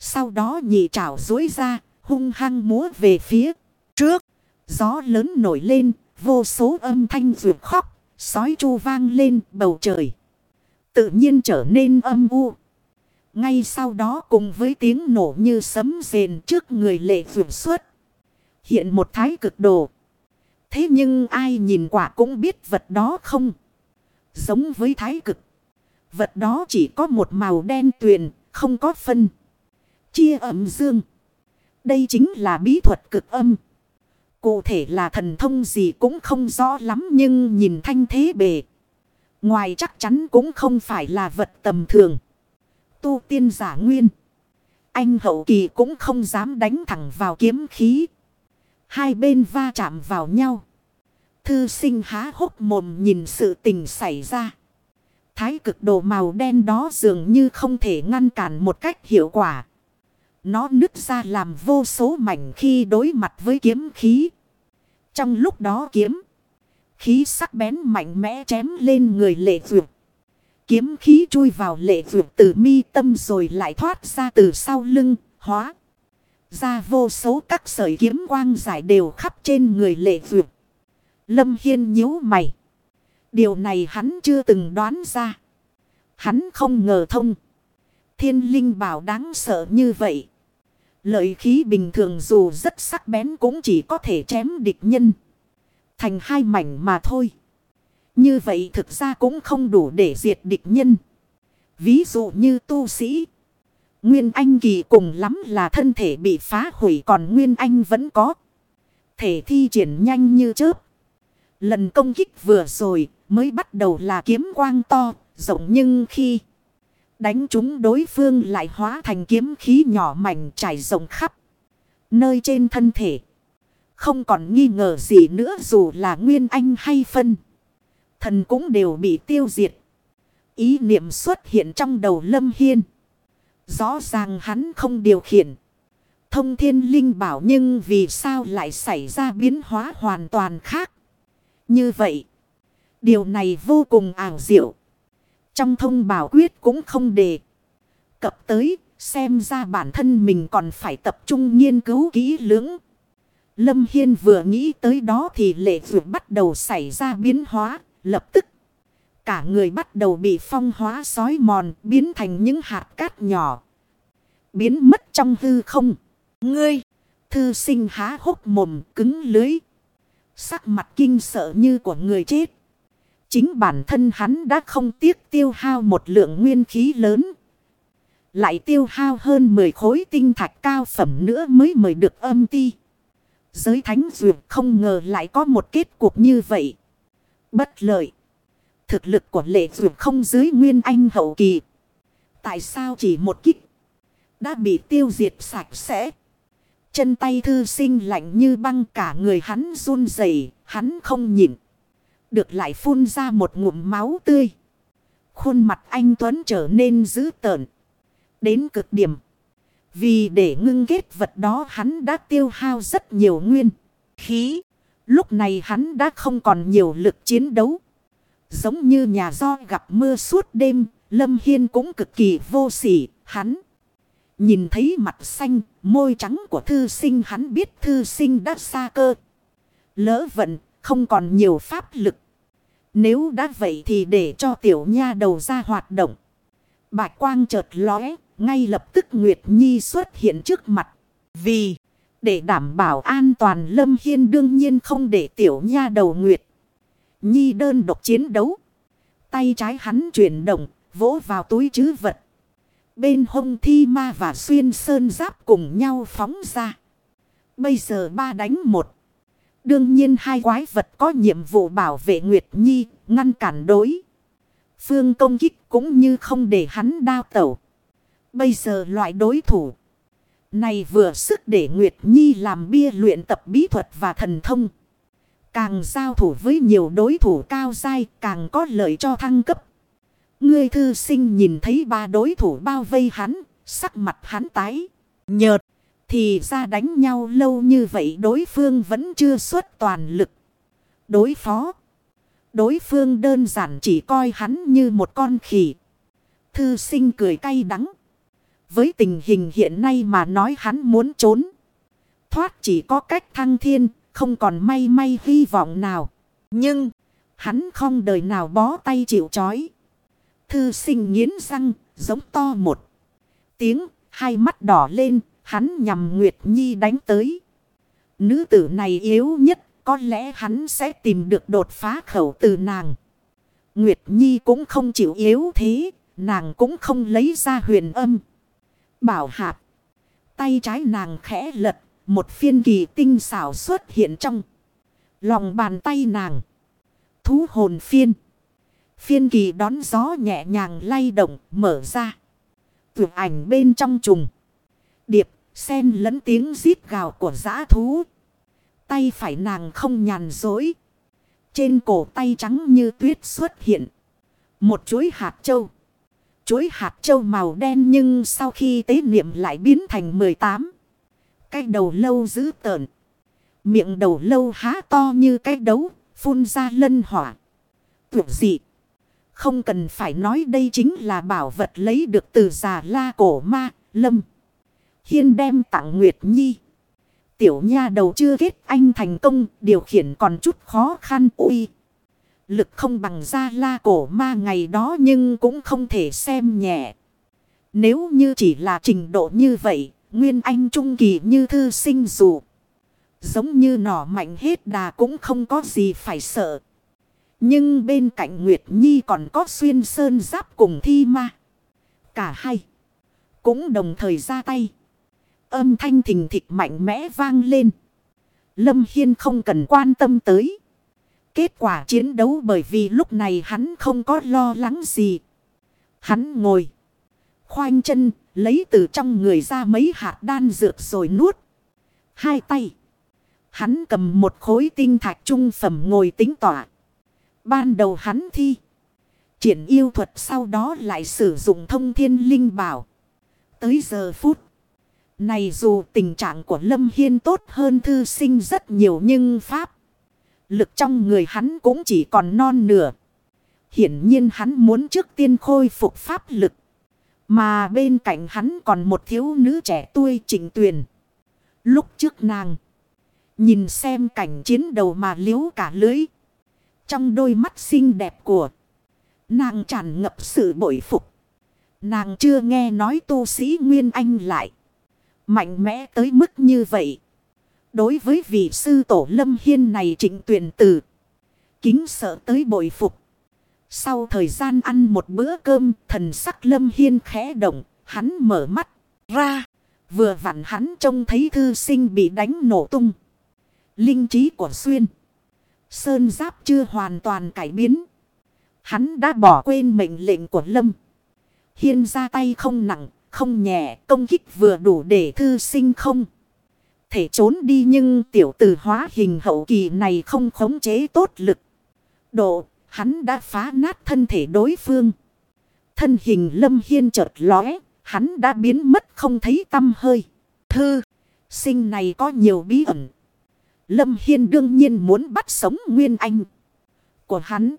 Sau đó nhị trảo dối ra, hung hăng múa về phía trước. Gió lớn nổi lên, vô số âm thanh vượt khóc, sói chu vang lên bầu trời. Tự nhiên trở nên âm u. Ngay sau đó cùng với tiếng nổ như sấm rền trước người lệ vượt xuất hiện một thái cực đồ. Thế nhưng ai nhìn quả cũng biết vật đó không. Giống với thái cực. Vật đó chỉ có một màu đen tuyền, không có phân. Chia âm dương. Đây chính là bí thuật cực âm. Cụ thể là thần thông gì cũng không rõ lắm nhưng nhìn thanh thế bề. Ngoài chắc chắn cũng không phải là vật tầm thường. Tu tiên giả nguyên. Anh hậu kỳ cũng không dám đánh thẳng vào kiếm khí. Hai bên va chạm vào nhau. Thư sinh há hốc mồm nhìn sự tình xảy ra. Thái cực đồ màu đen đó dường như không thể ngăn cản một cách hiệu quả. Nó nứt ra làm vô số mảnh khi đối mặt với kiếm khí. Trong lúc đó kiếm. Khí sắc bén mạnh mẽ chém lên người lệ vượt. Kiếm khí chui vào lệ vượt từ mi tâm rồi lại thoát ra từ sau lưng, hóa. Ra vô số các sợi kiếm quang giải đều khắp trên người lệ vượt. Lâm Hiên nhíu mày. Điều này hắn chưa từng đoán ra. Hắn không ngờ thông. Thiên linh bảo đáng sợ như vậy. Lợi khí bình thường dù rất sắc bén cũng chỉ có thể chém địch nhân. Thành hai mảnh mà thôi. Như vậy thực ra cũng không đủ để diệt địch nhân. Ví dụ như tu sĩ. Nguyên Anh kỳ cùng lắm là thân thể bị phá hủy còn Nguyên Anh vẫn có. Thể thi triển nhanh như chớp. Lần công kích vừa rồi mới bắt đầu là kiếm quang to, rộng nhưng khi đánh chúng đối phương lại hóa thành kiếm khí nhỏ mảnh trải rộng khắp. Nơi trên thân thể. Không còn nghi ngờ gì nữa dù là Nguyên Anh hay phân. Thần cũng đều bị tiêu diệt. Ý niệm xuất hiện trong đầu Lâm Hiên. Rõ ràng hắn không điều khiển. Thông thiên linh bảo nhưng vì sao lại xảy ra biến hóa hoàn toàn khác. Như vậy. Điều này vô cùng ảo diệu. Trong thông bảo quyết cũng không đề. Cập tới xem ra bản thân mình còn phải tập trung nghiên cứu kỹ lưỡng. Lâm Hiên vừa nghĩ tới đó thì lệ vượt bắt đầu xảy ra biến hóa, lập tức. Cả người bắt đầu bị phong hóa sói mòn, biến thành những hạt cát nhỏ. Biến mất trong hư không. Ngươi, thư sinh há hốc mồm, cứng lưới. Sắc mặt kinh sợ như của người chết. Chính bản thân hắn đã không tiếc tiêu hao một lượng nguyên khí lớn. Lại tiêu hao hơn 10 khối tinh thạch cao phẩm nữa mới mời được âm ti. Giới thánh duyệt không ngờ lại có một kết cục như vậy. Bất lợi. Thực lực của lệ duyệt không dưới nguyên anh hậu kỳ. Tại sao chỉ một kích. Đã bị tiêu diệt sạch sẽ. Chân tay thư sinh lạnh như băng cả người hắn run rẩy, hắn không nhịn. Được lại phun ra một ngụm máu tươi. Khuôn mặt anh Tuấn trở nên dữ tợn. Đến cực điểm. Vì để ngưng kết vật đó hắn đã tiêu hao rất nhiều nguyên khí. Lúc này hắn đã không còn nhiều lực chiến đấu. Giống như nhà do gặp mưa suốt đêm, Lâm Hiên cũng cực kỳ vô sỉ, hắn. Nhìn thấy mặt xanh, môi trắng của thư sinh hắn biết thư sinh đã xa cơ. Lỡ vận, không còn nhiều pháp lực. Nếu đã vậy thì để cho tiểu nha đầu ra hoạt động. Bạch quang chợt lóe, ngay lập tức Nguyệt Nhi xuất hiện trước mặt. Vì, để đảm bảo an toàn Lâm Hiên đương nhiên không để tiểu nha đầu Nguyệt. Nhi đơn độc chiến đấu. Tay trái hắn chuyển động, vỗ vào túi chứ vật. Bên hông thi ma và xuyên sơn giáp cùng nhau phóng ra. Bây giờ ba đánh một. Đương nhiên hai quái vật có nhiệm vụ bảo vệ Nguyệt Nhi, ngăn cản đối. Phương công kích cũng như không để hắn đao tẩu. Bây giờ loại đối thủ. Này vừa sức để Nguyệt Nhi làm bia luyện tập bí thuật và thần thông. Càng giao thủ với nhiều đối thủ cao dai càng có lợi cho thăng cấp. Ngươi thư sinh nhìn thấy ba đối thủ bao vây hắn, sắc mặt hắn tái, nhợt. Thì ra đánh nhau lâu như vậy đối phương vẫn chưa xuất toàn lực. Đối phó. Đối phương đơn giản chỉ coi hắn như một con khỉ. Thư sinh cười cay đắng. Với tình hình hiện nay mà nói hắn muốn trốn. Thoát chỉ có cách thăng thiên, không còn may may hy vọng nào. Nhưng, hắn không đời nào bó tay chịu chói. Thư sinh nghiến răng, giống to một tiếng, hai mắt đỏ lên, hắn nhằm Nguyệt Nhi đánh tới. Nữ tử này yếu nhất, có lẽ hắn sẽ tìm được đột phá khẩu từ nàng. Nguyệt Nhi cũng không chịu yếu thế, nàng cũng không lấy ra huyền âm. Bảo hạp. Tay trái nàng khẽ lật. Một phiên kỳ tinh xảo xuất hiện trong. Lòng bàn tay nàng. Thú hồn phiên. Phiên kỳ đón gió nhẹ nhàng lay động mở ra. Vượt ảnh bên trong trùng. điệp, Xen lẫn tiếng rít gào của giã thú. Tay phải nàng không nhàn dối. Trên cổ tay trắng như tuyết xuất hiện. Một chuối hạt châu. Chuối hạt châu màu đen nhưng sau khi tế niệm lại biến thành 18. Cái đầu lâu dữ tợn. Miệng đầu lâu há to như cái đấu, phun ra lân hỏa. Tuyệt dị. Không cần phải nói đây chính là bảo vật lấy được từ già la cổ ma, lâm. Hiên đem tặng Nguyệt Nhi. Tiểu nha đầu chưa kết anh thành công, điều khiển còn chút khó khăn ui. Lực không bằng ra la cổ ma ngày đó nhưng cũng không thể xem nhẹ. Nếu như chỉ là trình độ như vậy, Nguyên Anh Trung Kỳ như thư sinh dù. Giống như nỏ mạnh hết đà cũng không có gì phải sợ. Nhưng bên cạnh Nguyệt Nhi còn có xuyên sơn giáp cùng thi ma. Cả hai. Cũng đồng thời ra tay. Âm thanh thình thịch mạnh mẽ vang lên. Lâm Hiên không cần quan tâm tới. Kết quả chiến đấu bởi vì lúc này hắn không có lo lắng gì. Hắn ngồi. Khoanh chân, lấy từ trong người ra mấy hạt đan dược rồi nuốt. Hai tay. Hắn cầm một khối tinh thạch trung phẩm ngồi tính tỏa. Ban đầu hắn thi. Triển yêu thuật sau đó lại sử dụng thông thiên linh bảo. Tới giờ phút. Này dù tình trạng của Lâm Hiên tốt hơn thư sinh rất nhiều nhưng pháp. Lực trong người hắn cũng chỉ còn non nửa. Hiển nhiên hắn muốn trước tiên khôi phục pháp lực. Mà bên cạnh hắn còn một thiếu nữ trẻ tuổi trình tuyền. Lúc trước nàng. Nhìn xem cảnh chiến đầu mà liếu cả lưới. Trong đôi mắt xinh đẹp của. Nàng tràn ngập sự bội phục. Nàng chưa nghe nói tu sĩ Nguyên Anh lại. Mạnh mẽ tới mức như vậy. Đối với vị sư tổ lâm hiên này trịnh tuyển tử. Kính sợ tới bội phục. Sau thời gian ăn một bữa cơm, thần sắc lâm hiên khẽ động, hắn mở mắt ra. Vừa vặn hắn trông thấy thư sinh bị đánh nổ tung. Linh trí của Xuyên. Sơn giáp chưa hoàn toàn cải biến. Hắn đã bỏ quên mệnh lệnh của Lâm. Hiên ra tay không nặng, không nhẹ, công kích vừa đủ để thư sinh không. Thể trốn đi nhưng tiểu tử hóa hình hậu kỳ này không khống chế tốt lực. Độ, hắn đã phá nát thân thể đối phương. Thân hình lâm hiên chợt lóe, hắn đã biến mất không thấy tâm hơi. Thư, sinh này có nhiều bí ẩn. Lâm Hiên đương nhiên muốn bắt sống Nguyên Anh của hắn.